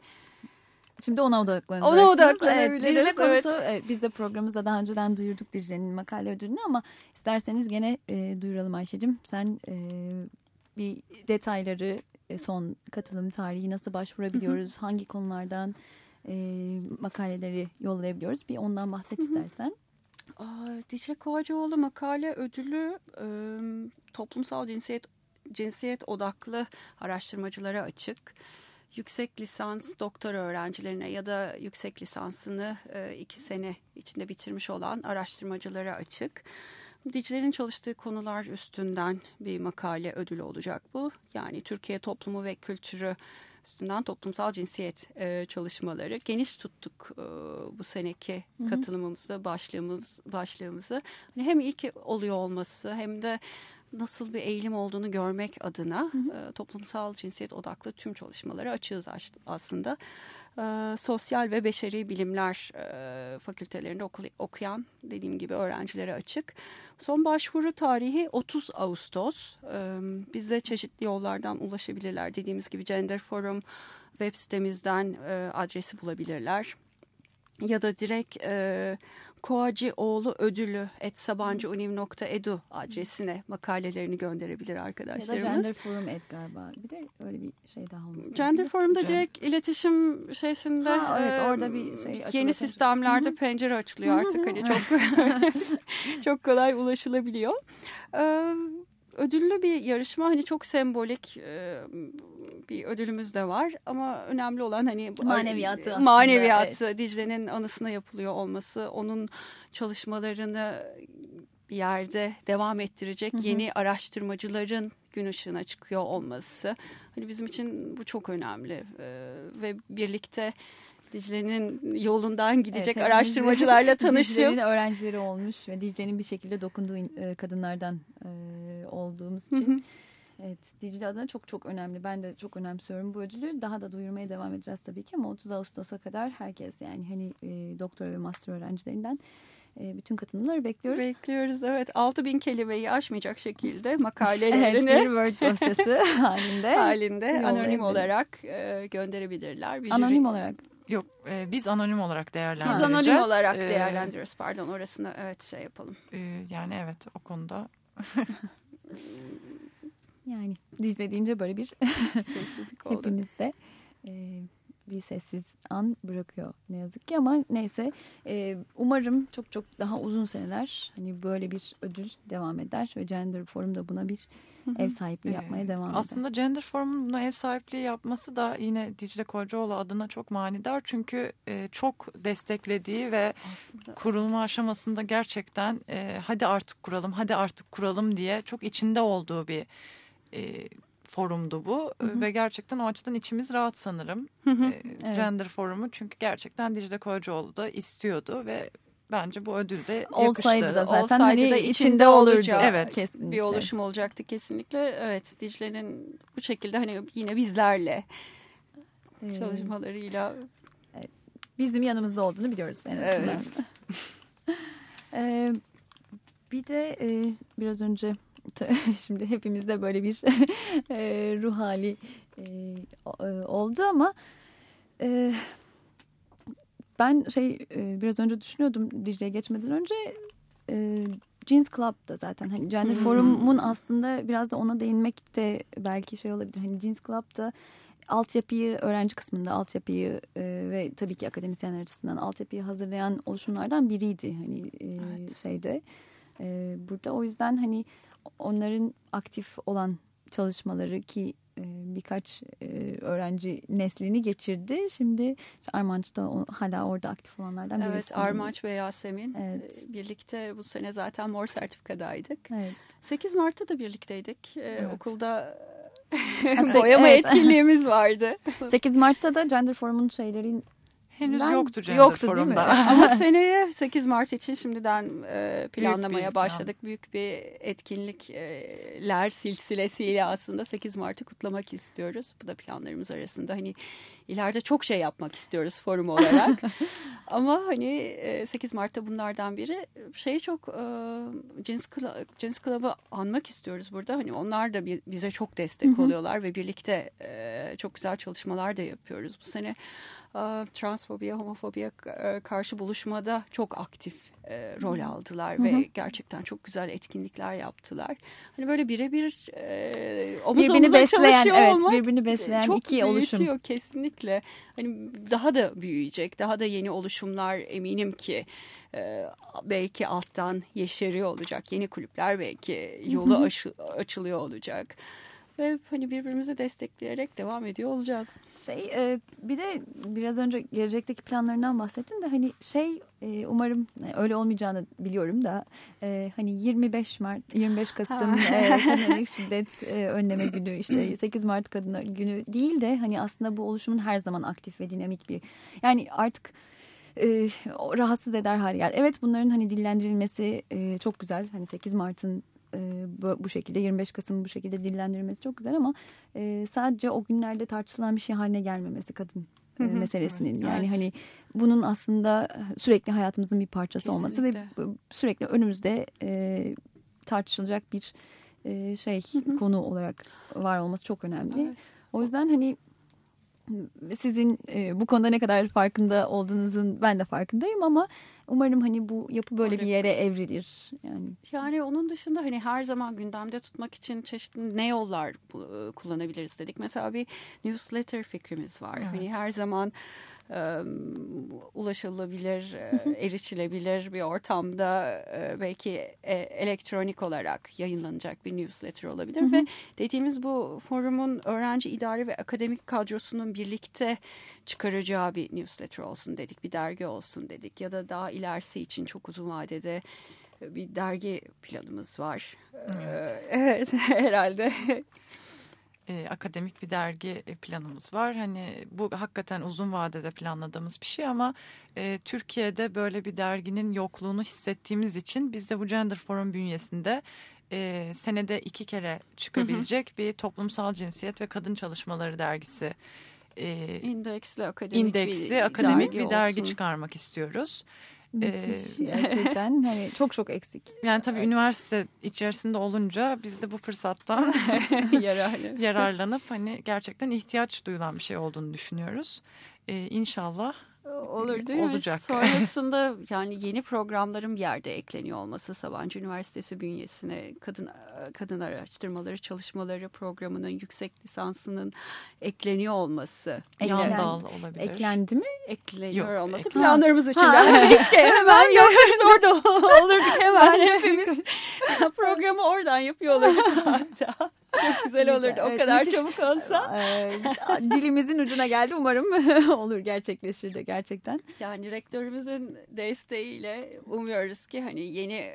Şimdi ona odaklanacaksınız. Ona odaklanabiliriz. Evet, Dicle konusu evet. evet, biz de programımızda daha önceden duyurduk Dicle'nin makale ödülünü ama isterseniz gene e, duyuralım Ayşe'cim. Sen e, bir detayları e, son katılım tarihi nasıl başvurabiliyoruz, hangi konulardan e, makaleleri yollayabiliyoruz bir ondan bahset istersen. Aa, Dicle makale ödülü e, toplumsal cinsiyet cinsiyet odaklı araştırmacılara açık. Yüksek lisans doktora öğrencilerine ya da yüksek lisansını e, iki sene içinde bitirmiş olan araştırmacılara açık. Dicle'nin çalıştığı konular üstünden bir makale ödülü olacak bu. Yani Türkiye toplumu ve kültürü üstünden toplumsal cinsiyet e, çalışmaları geniş tuttuk e, bu seneki hı hı. katılımımızda başlığımız başlığımızı. Hani hem ilk oluyor olması hem de nasıl bir eğilim olduğunu görmek adına hı hı. E, toplumsal cinsiyet odaklı tüm çalışmaları açığız aslında. E, sosyal ve beşeri bilimler e, fakültelerinde oku, okuyan dediğim gibi öğrencilere açık. Son başvuru tarihi 30 Ağustos. E, bize çeşitli yollardan ulaşabilirler. Dediğimiz gibi Gender Forum web sitemizden e, adresi bulabilirler ya da direkt e, Koacıoğlu ödülü etsabancıuniv.edu adresine makalelerini gönderebilir arkadaşlarımız. Ya da Gender Forum et galiba. Bir de öyle bir şey daha olması. Gender Forum'da Gen direkt iletişim şeysinde ha, evet, orada bir şey yeni sistemlerde Hı-hı. pencere açılıyor artık hani çok [laughs] [laughs] çok kolay ulaşılabiliyor. Ee, ödüllü bir yarışma hani çok sembolik e, bir ödülümüz de var ama önemli olan hani maneviyatı aslında, maneviyatı evet. Dicle'nin anısına yapılıyor olması onun çalışmalarını bir yerde devam ettirecek hı hı. yeni araştırmacıların gün ışığına çıkıyor olması hani bizim için bu çok önemli ee, ve birlikte Dicle'nin yolundan gidecek evet, araştırmacılarla [laughs] tanışıp Dicle'nin öğrencileri olmuş ve Dicle'nin bir şekilde dokunduğu kadınlardan e, olduğumuz için. Hı hı. Evet Dicle adına çok çok önemli. Ben de çok önemsiyorum bu ödülü. Daha da duyurmaya devam edeceğiz tabii ki ama 30 Ağustos'a kadar herkes yani hani e, doktora ve master öğrencilerinden e, bütün katılımları bekliyoruz. Bekliyoruz evet. 6000 kelimeyi aşmayacak şekilde [laughs] makalelerini evet, bir Word dosyası [laughs] halinde halinde anonim olarak e, gönderebilirler. Bir anonim jüri... olarak Yok e, biz anonim olarak değerlendireceğiz. Biz anonim olarak ee, değerlendiriyoruz pardon orasını evet şey yapalım. E, yani evet o konuda. [laughs] yani Dicle deyince böyle bir [laughs] sessizlik oldu. Hepimizde e, bir sessiz an bırakıyor ne yazık ki ama neyse e, umarım çok çok daha uzun seneler hani böyle bir ödül devam eder ve Gender Forum da buna bir ev sahipliği yapmaya devam eder. Aslında Gender Forum'un buna ev sahipliği yapması da yine Dicle Kocaoğlu adına çok manidar. Çünkü e, çok desteklediği ve Aslında. kurulma aşamasında gerçekten e, hadi artık kuralım, hadi artık kuralım diye çok içinde olduğu bir e, forumdu bu hı hı. ve gerçekten o açıdan içimiz rahat sanırım. Hı hı. E, evet. Gender Forumu çünkü gerçekten Dicle Kocaoğlu da istiyordu ve bence bu ödül de yakıştı. Olsaydı da zaten Olsaydı hani da içinde olurdu. Evet. Kesinlikle. Bir oluşum olacaktı kesinlikle. Evet Dicle'nin bu şekilde hani yine bizlerle ee, çalışmalarıyla bizim yanımızda olduğunu biliyoruz en azından. Evet. [laughs] ee, bir de e, biraz önce [laughs] şimdi hepimizde böyle bir [laughs] e, ruh hali e, e, oldu ama e, ben şey e, biraz önce düşünüyordum Dicle'ye geçmeden önce e, Jeans Club da zaten hani Gender hmm. Forum'un aslında biraz da ona değinmek de belki şey olabilir. Hani Jeans Club da altyapıyı öğrenci kısmında altyapıyı e, ve tabii ki akademisyenler açısından altyapıyı hazırlayan oluşumlardan biriydi hani e, evet. şeyde. E, burada o yüzden hani onların aktif olan çalışmaları ki e, birkaç e, öğrenci neslini geçirdi. Şimdi Armanç da hala orada aktif olanlardan birisi. Evet Armanç ve Yasemin evet. E, birlikte bu sene zaten mor sertifikadaydık. Evet. 8 Mart'ta da birlikteydik. Evet. Okulda [laughs] boyama evet. etkinliğimiz vardı. [laughs] 8 Mart'ta da Gender Forum'un şeylerin Henüz ben, yoktu Gender yoktu, Forum'da. [laughs] Ama seneye 8 Mart için şimdiden e, planlamaya Büyük başladık. Plan. Büyük bir etkinlikler silsilesiyle aslında 8 Mart'ı kutlamak istiyoruz. Bu da planlarımız arasında. Hani ileride çok şey yapmak istiyoruz forum olarak. [laughs] Ama hani 8 Mart'ta bunlardan biri şey çok Cins, Cins Club'ı anmak istiyoruz burada. Hani onlar da bize çok destek oluyorlar ve birlikte çok güzel çalışmalar da yapıyoruz. Bu sene transfobiye, homofobiye karşı buluşmada çok aktif e, rol aldılar hı hı. ve gerçekten çok güzel etkinlikler yaptılar. Hani böyle birebir e, omuz birbirini besleyen, evet, olmak birbirini besleyen çok iki oluşum. kesinlikle. Hani daha da büyüyecek, daha da yeni oluşumlar eminim ki e, belki alttan yeşeriyor olacak. Yeni kulüpler belki yolu aşı, açılıyor olacak ve hani birbirimizi destekleyerek devam ediyor olacağız. Şey e, bir de biraz önce gelecekteki planlarından bahsettin de hani şey e, umarım e, öyle olmayacağını biliyorum da e, hani 25 Mart 25 Kasım e, [laughs] şiddet e, önleme günü işte 8 Mart kadınlar günü değil de hani aslında bu oluşumun her zaman aktif ve dinamik bir yani artık e, rahatsız eder hale geldi. Evet bunların hani dillendirilmesi e, çok güzel. Hani 8 Mart'ın e, bu şekilde 25 Kasım bu şekilde dillendirilmesi çok güzel ama e, sadece o günlerde tartışılan bir şey haline gelmemesi kadın e, meselesinin yani evet. hani bunun aslında sürekli hayatımızın bir parçası Kesinlikle. olması ve sürekli önümüzde e, tartışılacak bir e, şey konu olarak var olması çok önemli. Evet. O yüzden hani sizin e, bu konuda ne kadar farkında olduğunuzun ben de farkındayım ama umarım hani bu yapı böyle bir yere evrilir. Yani yani onun dışında hani her zaman gündemde tutmak için çeşitli ne yollar kullanabiliriz dedik. Mesela bir newsletter fikrimiz var. Hani evet. Hani her zaman ulaşılabilir, [laughs] erişilebilir bir ortamda belki e, elektronik olarak yayınlanacak bir newsletter olabilir hı hı. ve dediğimiz bu forumun öğrenci idari ve akademik kadrosunun birlikte çıkaracağı bir newsletter olsun dedik, bir dergi olsun dedik ya da daha ilerisi için çok uzun vadede bir dergi planımız var. Evet, [laughs] evet herhalde e, akademik bir dergi e, planımız var. Hani bu hakikaten uzun vadede planladığımız bir şey ama e, Türkiye'de böyle bir derginin yokluğunu hissettiğimiz için biz de bu Gender Forum bünyesinde e, senede iki kere çıkabilecek hı hı. bir toplumsal cinsiyet ve kadın çalışmaları dergisi e, indeksli akademik indeksli bir akademik dergi bir dergi olsun. çıkarmak istiyoruz. Müthiş gerçekten [laughs] hani çok çok eksik. Yani tabii evet. üniversite içerisinde olunca biz de bu fırsattan [laughs] yararlanıp hani gerçekten ihtiyaç duyulan bir şey olduğunu düşünüyoruz. Ee, inşallah Olur değil olacak. mi? Sonrasında [laughs] yani yeni programların bir yerde ekleniyor olması Sabancı Üniversitesi bünyesine kadın kadın araştırmaları çalışmaları programının yüksek lisansının ekleniyor olması. Yan dal olabilir. Eklendi mi? Ekleniyor Yok, olması eklen... planlarımız içinde. Keşke hemen biz orada [laughs] olurduk hemen hepimiz [laughs] programı oradan yapıyor olurduk hatta. Çok güzel olurdu. Evet, o kadar müthiş. çabuk olsa. dilimizin ucuna geldi. Umarım [laughs] olur gerçekleşir de gerçekten. Yani rektörümüzün desteğiyle umuyoruz ki hani yeni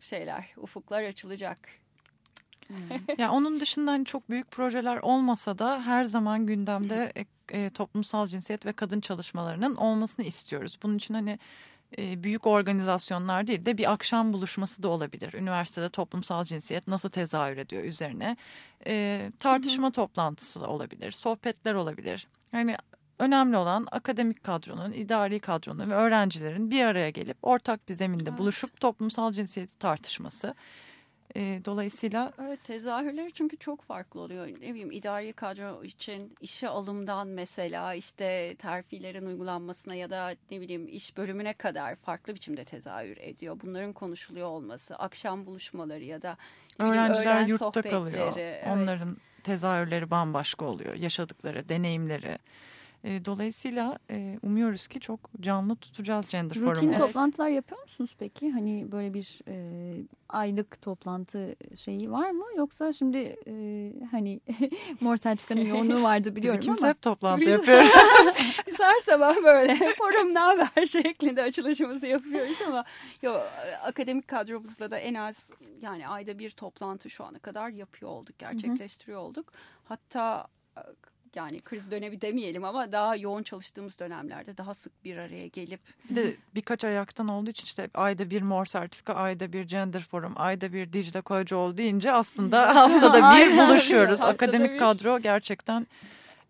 şeyler, ufuklar açılacak. Hmm. ya onun dışında hani çok büyük projeler olmasa da her zaman gündemde e, e, toplumsal cinsiyet ve kadın çalışmalarının olmasını istiyoruz. Bunun için hani e, büyük organizasyonlar değil de bir akşam buluşması da olabilir. Üniversitede toplumsal cinsiyet nasıl tezahür ediyor üzerine e, tartışma hı hı. toplantısı olabilir, sohbetler olabilir. Yani önemli olan akademik kadronun, idari kadronun ve öğrencilerin bir araya gelip ortak bir zeminde evet. buluşup toplumsal cinsiyet tartışması. E, dolayısıyla... Evet tezahürleri çünkü çok farklı oluyor. Ne bileyim idari kadro için işe alımdan mesela işte terfilerin uygulanmasına ya da ne bileyim iş bölümüne kadar farklı biçimde tezahür ediyor. Bunların konuşuluyor olması, akşam buluşmaları ya da öğrenciler yurtta kalıyor. Evet. Onların tezahürleri bambaşka oluyor. Yaşadıkları, deneyimleri. E, dolayısıyla e, umuyoruz ki çok canlı tutacağız Gender Forum'u. Rutin toplantılar yapıyor musunuz peki? Hani böyle bir e, aylık toplantı şeyi var mı? Yoksa şimdi e, hani [laughs] mor sertifikanın yoğunluğu [laughs] vardı biliyorum Biz ama. hep toplantı yapıyoruz. [laughs] Biz her sabah böyle forum ne haber şeklinde açılışımızı yapıyoruz ama yo, akademik kadromuzda da en az yani ayda bir toplantı şu ana kadar yapıyor olduk, gerçekleştiriyor olduk. Hatta yani kriz dönemi demeyelim ama daha yoğun çalıştığımız dönemlerde daha sık bir araya gelip. De birkaç ayaktan olduğu için işte ayda bir mor sertifika, ayda bir gender forum, ayda bir Dicle Koyucuoğlu deyince aslında [laughs] haftada bir buluşuyoruz. Akademik bir. kadro gerçekten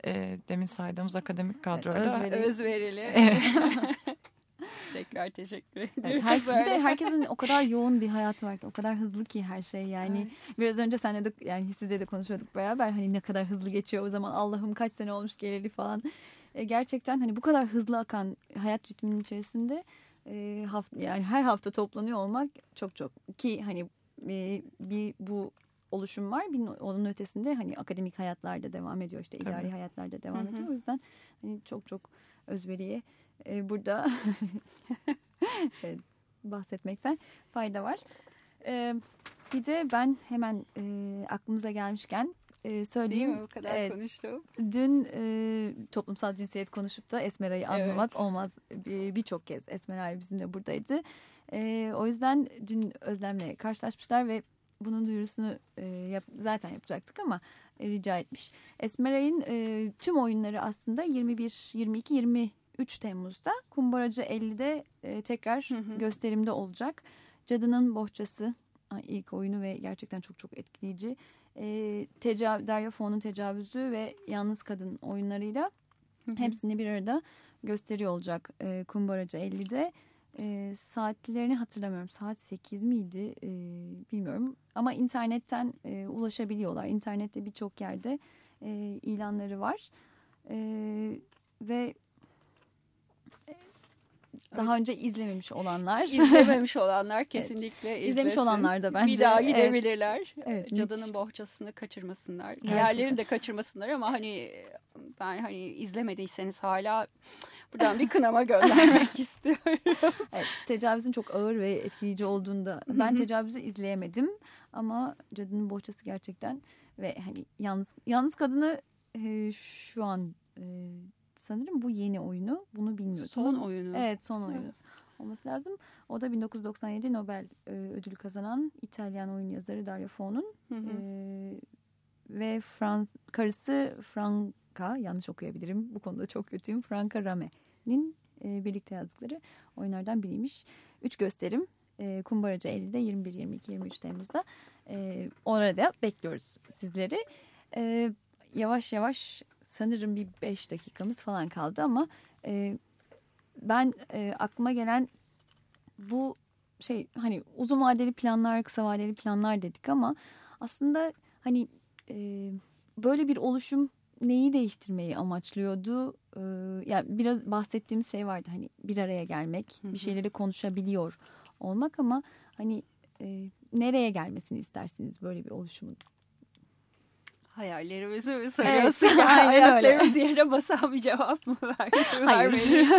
e, demin saydığımız akademik kadroyla. özverili. Özverili. [laughs] Tekrar teşekkür ederim. Evet, her, bir de herkesin o kadar yoğun bir hayatı var ki o kadar hızlı ki her şey yani Evet. biraz önce senle de yani Hisi'de de konuşuyorduk beraber hani ne kadar hızlı geçiyor o zaman Allah'ım kaç sene olmuş geleli falan E, gerçekten hani bu kadar hızlı akan hayat ritminin içerisinde e, hafta, yani her hafta toplanıyor olmak çok çok ki hani e, bir bu oluşum var bir onun ötesinde hani akademik hayatlarda devam ediyor işte idari Tabii. hayatlarda devam Hı hı. ediyor o yüzden hani çok çok özveriye e, burada [laughs] evet, bahsetmekten fayda var. E, bir de ben hemen e, aklımıza gelmişken e, Değil söyleyeyim. mi? Bu kadar Evet. konuştum. Dün e, toplumsal cinsiyet konuşup da Esmera'yı anlamak Evet. olmaz. Bir- Birçok kez Esmera bizimle buradaydı. E, o yüzden dün Özlem'le karşılaşmışlar ve bunun duyurusunu e, yap- zaten yapacaktık ama e, rica etmiş. Esmeray'ın e, tüm oyunları aslında 21, 22, 23 Temmuz'da Kumbaracı 50'de e, tekrar Hı hı. gösterimde olacak. Cadının Bohçası ilk oyunu ve gerçekten çok çok etkileyici. E, tecav Derya Fon'un tecavüzü ve Yalnız Kadın oyunlarıyla Hı hı. hepsini bir arada gösteriyor olacak e, Kumbaracı 50'de. E, saatlerini hatırlamıyorum. Saat 8 miydi e, bilmiyorum. Ama internetten e, ulaşabiliyorlar. İnternette birçok yerde e, ilanları var. E, ve daha önce izlememiş olanlar. İzlememiş [laughs] olanlar kesinlikle izlesin. İzlemiş olanlar da bence. Bir daha Evet. gidebilirler. Evet, Cadının müthiş. bohçasını kaçırmasınlar. Gerçekten. Diğerlerini de kaçırmasınlar ama hani ben hani izlemediyseniz hala buradan bir kınama [laughs] göndermek istiyorum. Evet, tecavüzün çok ağır ve etkileyici olduğunda ben tecavüzü izleyemedim ama cadının bohçası gerçekten ve hani yalnız yalnız kadını e, şu an e, sanırım bu yeni oyunu bunu bilmiyordum. Son oyunu. Evet son oyunu olması lazım. O da 1997 Nobel e, ödülü kazanan İtalyan oyun yazarı Dario Fo'nun e, ve Frans karısı Franca yanlış okuyabilirim bu konuda çok kötüyüm Franca Rame'nin e, birlikte yazdıkları oyunlardan biriymiş. Üç gösterim e, Kumbaracı 50'de 21, 22, 23 Temmuz'da e, orada bekliyoruz sizleri. E, yavaş yavaş sanırım bir 5 dakikamız falan kaldı ama e, ben e, aklıma gelen bu şey hani uzun vadeli planlar kısa vadeli planlar dedik ama aslında hani e, böyle bir oluşum neyi değiştirmeyi amaçlıyordu? E, yani biraz bahsettiğimiz şey vardı hani bir araya gelmek, Hı hı. bir şeyleri konuşabiliyor olmak ama hani e, nereye gelmesini istersiniz böyle bir oluşumun? Hayallerimizi mi soruyorsun? [laughs] Evet, öyle. Ayaklarımız yere basan bir cevap mı ver, Hayır. [laughs]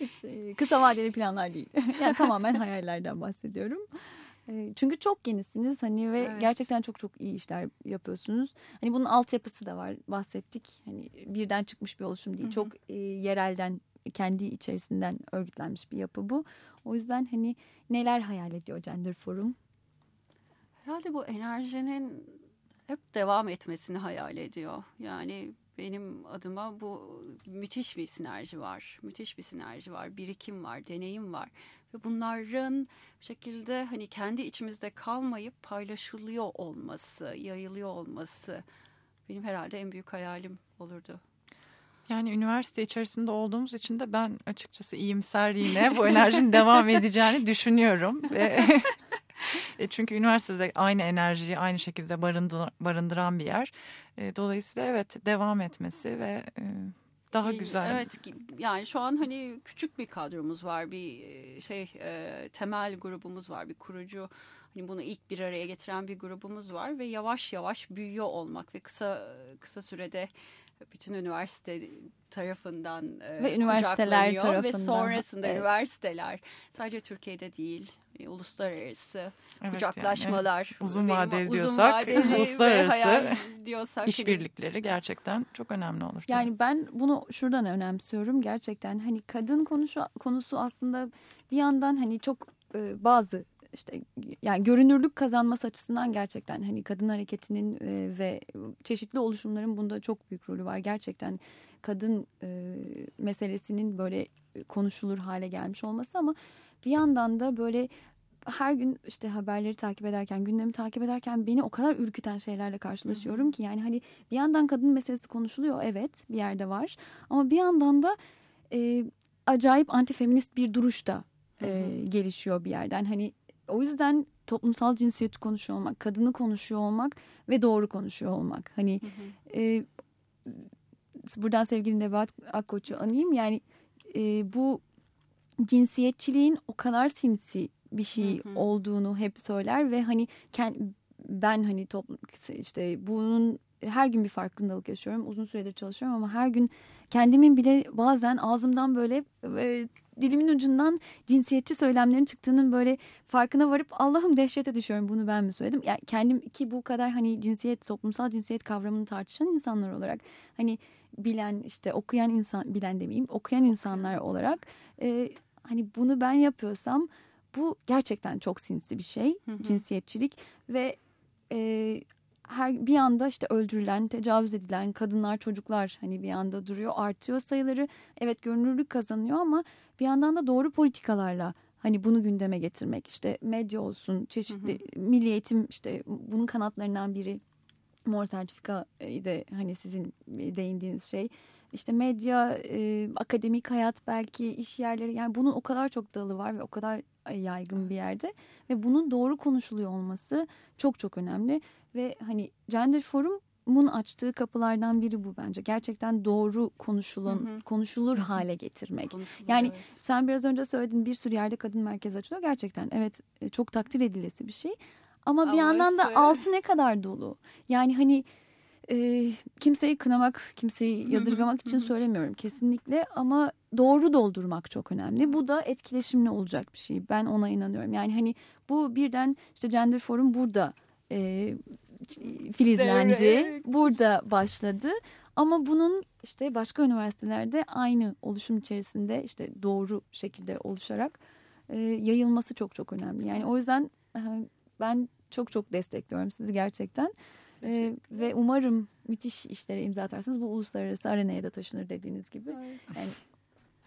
Hiç e, kısa vadeli planlar değil. [laughs] yani tamamen hayallerden bahsediyorum. E, Çünkü çok yenisiniz hani ve Evet. gerçekten çok çok iyi işler yapıyorsunuz. Hani bunun altyapısı da var bahsettik. Hani birden çıkmış bir oluşum değil. Hı hı. Çok e, yerelden kendi içerisinden örgütlenmiş bir yapı bu. O yüzden hani neler hayal ediyor Gender Forum? Herhalde bu enerjinin hep devam etmesini hayal ediyor. Yani benim adıma bu müthiş bir sinerji var. Müthiş bir sinerji var. Birikim var, deneyim var. Ve bunların bir şekilde hani kendi içimizde kalmayıp paylaşılıyor olması, yayılıyor olması benim herhalde en büyük hayalim olurdu. Yani üniversite içerisinde olduğumuz için de ben açıkçası iyimser yine bu enerjinin devam edeceğini düşünüyorum. [laughs] [laughs] E, Çünkü üniversitede aynı enerjiyi aynı şekilde barındı- barındıran bir yer. E, Dolayısıyla evet devam etmesi ve e, daha Ee, güzel. Evet yani şu an hani küçük bir kadromuz var bir e, şey e, temel grubumuz var bir kurucu hani bunu ilk bir araya getiren bir grubumuz var ve yavaş yavaş büyüyor olmak ve kısa kısa sürede bütün üniversite tarafından e, Ve üniversiteler kucaklanıyor ve tarafından, sonrasında evet. üniversiteler sadece Türkiye'de değil e, uluslararası Evet, kucaklaşmalar uzun benim vadeli uzun diyorsak, vadeli [laughs] ve uluslararası diyorsak yani hani- işbirlikleri gerçekten çok önemli olur. tabii. Yani ben bunu şuradan önemsiyorum gerçekten hani kadın konusu konusu aslında bir yandan hani çok e, bazı işte yani görünürlük kazanması açısından gerçekten hani kadın hareketinin e, ve çeşitli oluşumların bunda çok büyük rolü var. Gerçekten kadın e, meselesinin böyle konuşulur hale gelmiş olması ama bir yandan da böyle her gün işte haberleri takip ederken, gündemi takip ederken beni o kadar ürküten şeylerle karşılaşıyorum ki yani hani bir yandan kadın meselesi konuşuluyor evet bir yerde var ama bir yandan da e, acayip antifeminist bir duruş da e, gelişiyor bir yerden. Hani o yüzden toplumsal cinsiyeti konuşuyor olmak, kadını konuşuyor olmak ve doğru konuşuyor olmak. Hani e, buradan sevgili Nebahat Akkoç'u anayım. Yani e, bu cinsiyetçiliğin o kadar sinsi bir şey hı hı. olduğunu hep söyler ve hani kend, ben hani toplum işte bunun her gün bir farkındalık yaşıyorum. Uzun süredir çalışıyorum ama her gün kendimin bile bazen ağzımdan böyle e, dilimin ucundan cinsiyetçi söylemlerin çıktığının böyle farkına varıp Allah'ım dehşete düşüyorum bunu ben mi söyledim? Yani kendim ki bu kadar hani cinsiyet toplumsal cinsiyet kavramını tartışan insanlar olarak hani bilen işte okuyan insan bilen demeyeyim okuyan insanlar olarak e, hani bunu ben yapıyorsam bu gerçekten çok sinsi bir şey cinsiyetçilik ve e, her bir anda işte öldürülen, tecavüz edilen kadınlar, çocuklar hani bir anda duruyor, artıyor sayıları. Evet görünürlük kazanıyor ama bir yandan da doğru politikalarla hani bunu gündeme getirmek işte medya olsun, çeşitli hı hı. milli eğitim işte bunun kanatlarından biri mor sertifika de hani sizin değindiğiniz şey. işte medya, e, akademik hayat belki iş yerleri yani bunun o kadar çok dalı var ve o kadar yaygın bir yerde ve bunun doğru konuşuluyor olması çok çok önemli ve hani Gender Forum'un açtığı kapılardan biri bu bence. Gerçekten doğru konuşulan, hı hı. konuşulur hale getirmek. Konuşulur, yani evet. sen biraz önce söyledin bir sürü yerde kadın merkez açılıyor. Gerçekten evet e, çok takdir edilesi bir şey. Ama, Ama bir yandan da altı ne kadar dolu. Yani hani e, kimseyi kınamak, kimseyi yadırgamak için söylemiyorum kesinlikle ama doğru doldurmak çok önemli. Bu da etkileşimli olacak bir şey. Ben ona inanıyorum. Yani hani bu birden işte Gender Forum burada e, filizlendi. Evet. Burada başladı. Ama bunun işte başka üniversitelerde aynı oluşum içerisinde işte doğru şekilde oluşarak e, yayılması çok çok önemli. Yani o yüzden e, ben çok çok destekliyorum sizi gerçekten. E, ve umarım müthiş işlere imza atarsınız. Bu uluslararası arenaya da taşınır dediğiniz gibi. Evet. Yani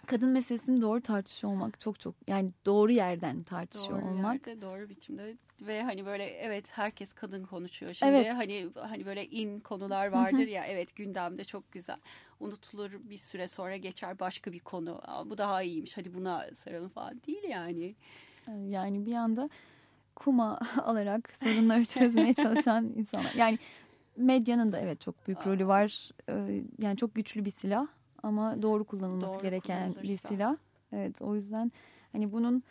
kadın meselesini doğru tartışıyor olmak çok çok yani doğru yerden tartışıyor doğru olmak. Yerde, doğru biçimde ve hani böyle evet herkes kadın konuşuyor şimdi evet. hani hani böyle in konular vardır ya [laughs] evet gündemde çok güzel unutulur bir süre sonra geçer başka bir konu Aa, bu daha iyiymiş hadi buna saralım falan değil yani. Yani bir anda kuma [laughs] alarak sorunları [laughs] çözmeye çalışan insanlar. Yani medyanın da evet çok büyük rolü var. Yani çok güçlü bir silah ama doğru kullanılması doğru gereken bir silah. Evet o yüzden hani bunun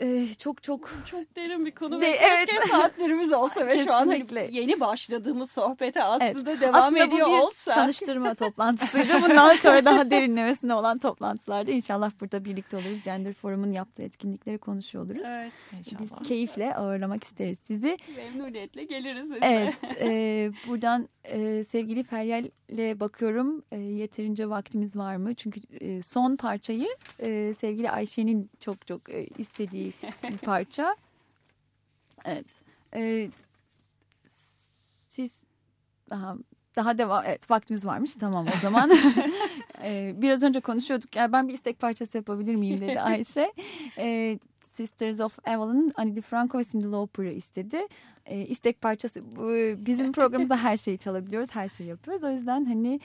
ee, çok çok çok derin bir konu. De, evet. Keşke [laughs] saatlerimiz olsa ve şu an hani yeni başladığımız sohbete aslında evet. devam aslında ediyor bu bir olsa. tanıştırma toplantısıydı. Bundan sonra daha derinlemesine olan toplantılarda inşallah burada birlikte oluruz. Gender Forum'un yaptığı etkinlikleri konuşuyor oluruz. Evet. İnşallah. Biz keyifle ağırlamak isteriz sizi. Memnuniyetle geliriz. Biz evet. [laughs] E, buradan e, sevgili Feryal'le bakıyorum. E, yeterince vaktimiz var mı? Çünkü e, son parçayı e, sevgili Ayşe'nin çok çok e, istediği bir parça. Evet. Ee, siz daha daha devam evet vaktimiz varmış. Tamam o zaman. [laughs] Ee, biraz önce konuşuyorduk. Yani ben bir istek parçası yapabilir miyim dedi Ayşe. [laughs] Ee, Sisters of Evelyn Annie DiFranco ve Cyndi Lauper'ı istedi. Ee, istek parçası bizim programımızda her şeyi çalabiliyoruz her şeyi yapıyoruz. O yüzden hani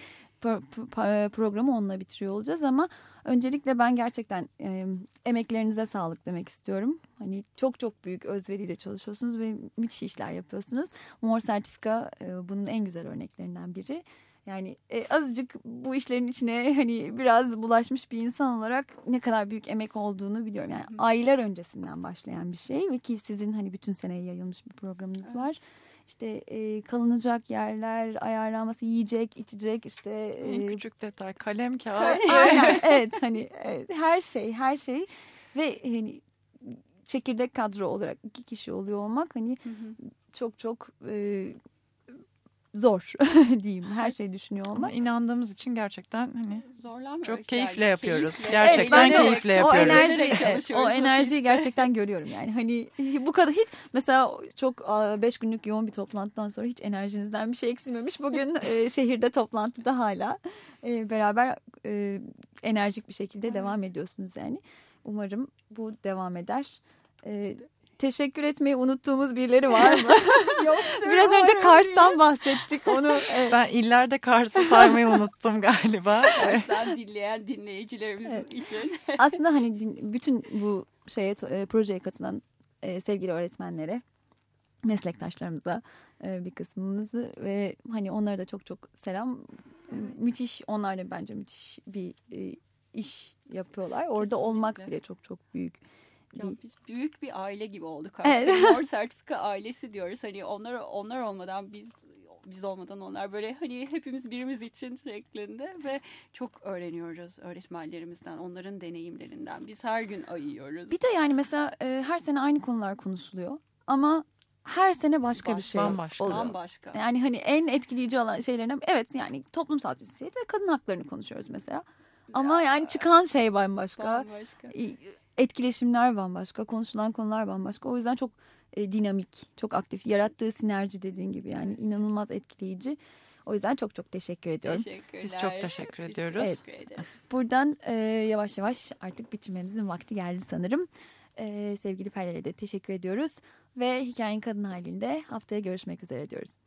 programı onunla bitiriyor olacağız ama öncelikle ben gerçekten e, emeklerinize sağlık demek istiyorum. Hani çok çok büyük özveriyle çalışıyorsunuz ve müthiş işler yapıyorsunuz. Mor sertifika e, bunun en güzel örneklerinden biri. Yani e, azıcık bu işlerin içine hani biraz bulaşmış bir insan olarak ne kadar büyük emek olduğunu biliyorum. Yani aylar öncesinden başlayan bir şey ve ki sizin hani bütün seneye yayılmış bir programınız evet. var işte e, kalınacak yerler ayarlanması yiyecek içecek işte en e, küçük detay kalem kağıt [laughs] aynen evet hani evet, her şey her şey ve hani çekirdek kadro olarak iki kişi oluyor olmak hani hı hı. çok çok e, zor [laughs] diyeyim her şeyi düşünüyor olmak. Ama inandığımız için gerçekten hani çok keyifle yani. yapıyoruz. Keyifle. Gerçekten evet, keyifle yapıyoruz. O enerji evet, o enerjiyi gerçekten görüyorum yani. Hani [laughs] bu kadar hiç mesela çok beş günlük yoğun bir toplantıdan sonra hiç enerjinizden bir şey eksilmemiş. Bugün e, [laughs] şehirde toplantıda hala e, beraber e, enerjik bir şekilde evet. devam ediyorsunuz yani. Umarım bu devam eder. E, teşekkür etmeyi unuttuğumuz birileri var mı? [laughs] Yoktur. Biraz önce Kars'tan bahsettik onu. Evet. Ben illerde Kars'ı saymayı unuttum galiba. [laughs] Kars'tan dinleyen dinleyicilerimiz Evet. için. [laughs] Aslında hani bütün bu şeye e, projeye katılan e, sevgili öğretmenlere, meslektaşlarımıza e, bir kısmımızı ve hani onlara da çok çok selam. Müthiş onlar da bence müthiş bir iş yapıyorlar. Orada Kesinlikle. olmak bile çok çok büyük. Ya bir- biz büyük bir aile gibi olduk Evet. Mor [laughs] sertifika ailesi diyoruz. Hani onlar onlar olmadan biz biz olmadan onlar böyle hani hepimiz birimiz için şeklinde ve çok öğreniyoruz öğretmenlerimizden, onların deneyimlerinden. Biz her gün ayıyoruz. Bir de yani mesela e, her sene aynı konular konuşuluyor ama her sene başka bir Baş- şey bambaşka. oluyor. Bambaşka. Yani hani en etkileyici olan şeylerden evet yani toplumsal cinsiyet ve kadın haklarını konuşuyoruz mesela. Ama yani çıkan şey bambaşka. Bambaşka. Etkileşimler bambaşka, konuşulan konular bambaşka. O yüzden çok e, dinamik, çok aktif. Yarattığı sinerji dediğin gibi yani inanılmaz etkileyici. O yüzden çok çok teşekkür ediyorum. Teşekkürler. Biz çok teşekkür Biz ediyoruz. teşekkür ederiz. Buradan e, yavaş yavaş artık bitirmemizin vakti geldi sanırım. E, sevgili Perler'e de teşekkür ediyoruz. Ve Hikayenin Kadın halinde haftaya görüşmek üzere diyoruz.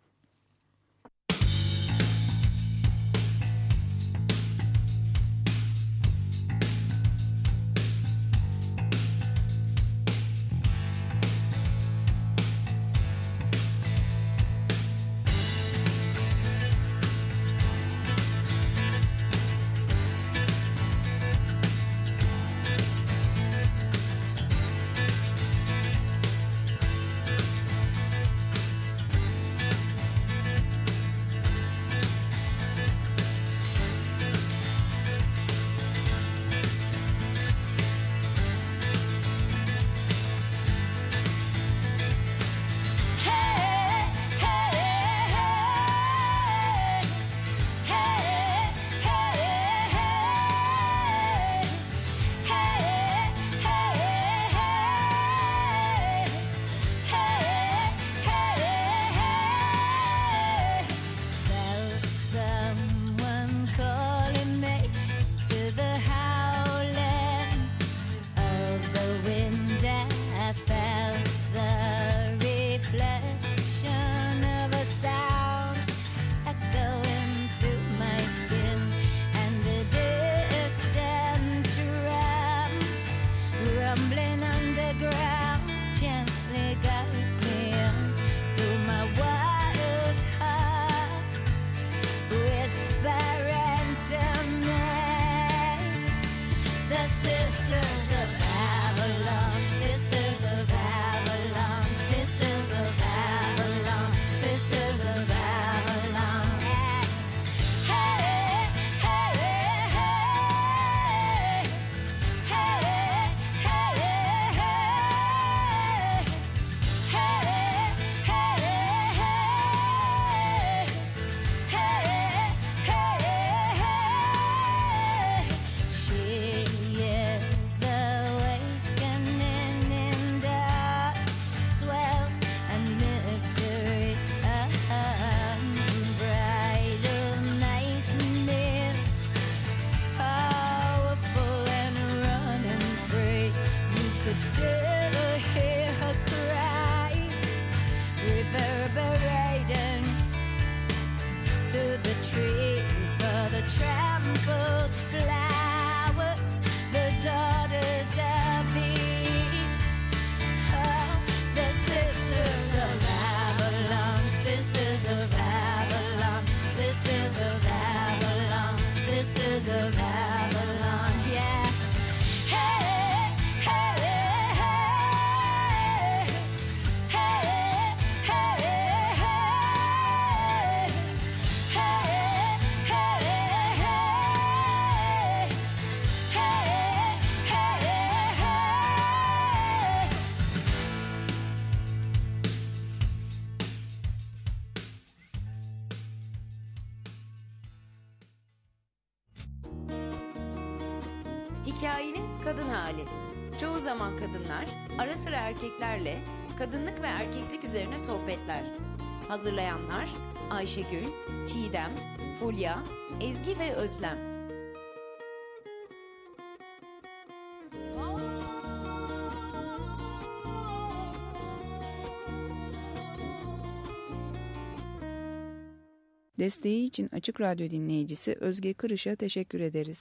ile kadınlık ve erkeklik üzerine sohbetler. Hazırlayanlar Ayşegül, Çiğdem, Fulya, Ezgi ve Özlem. Desteği için Açık Radyo dinleyicisi Özge Kırış'a teşekkür ederiz.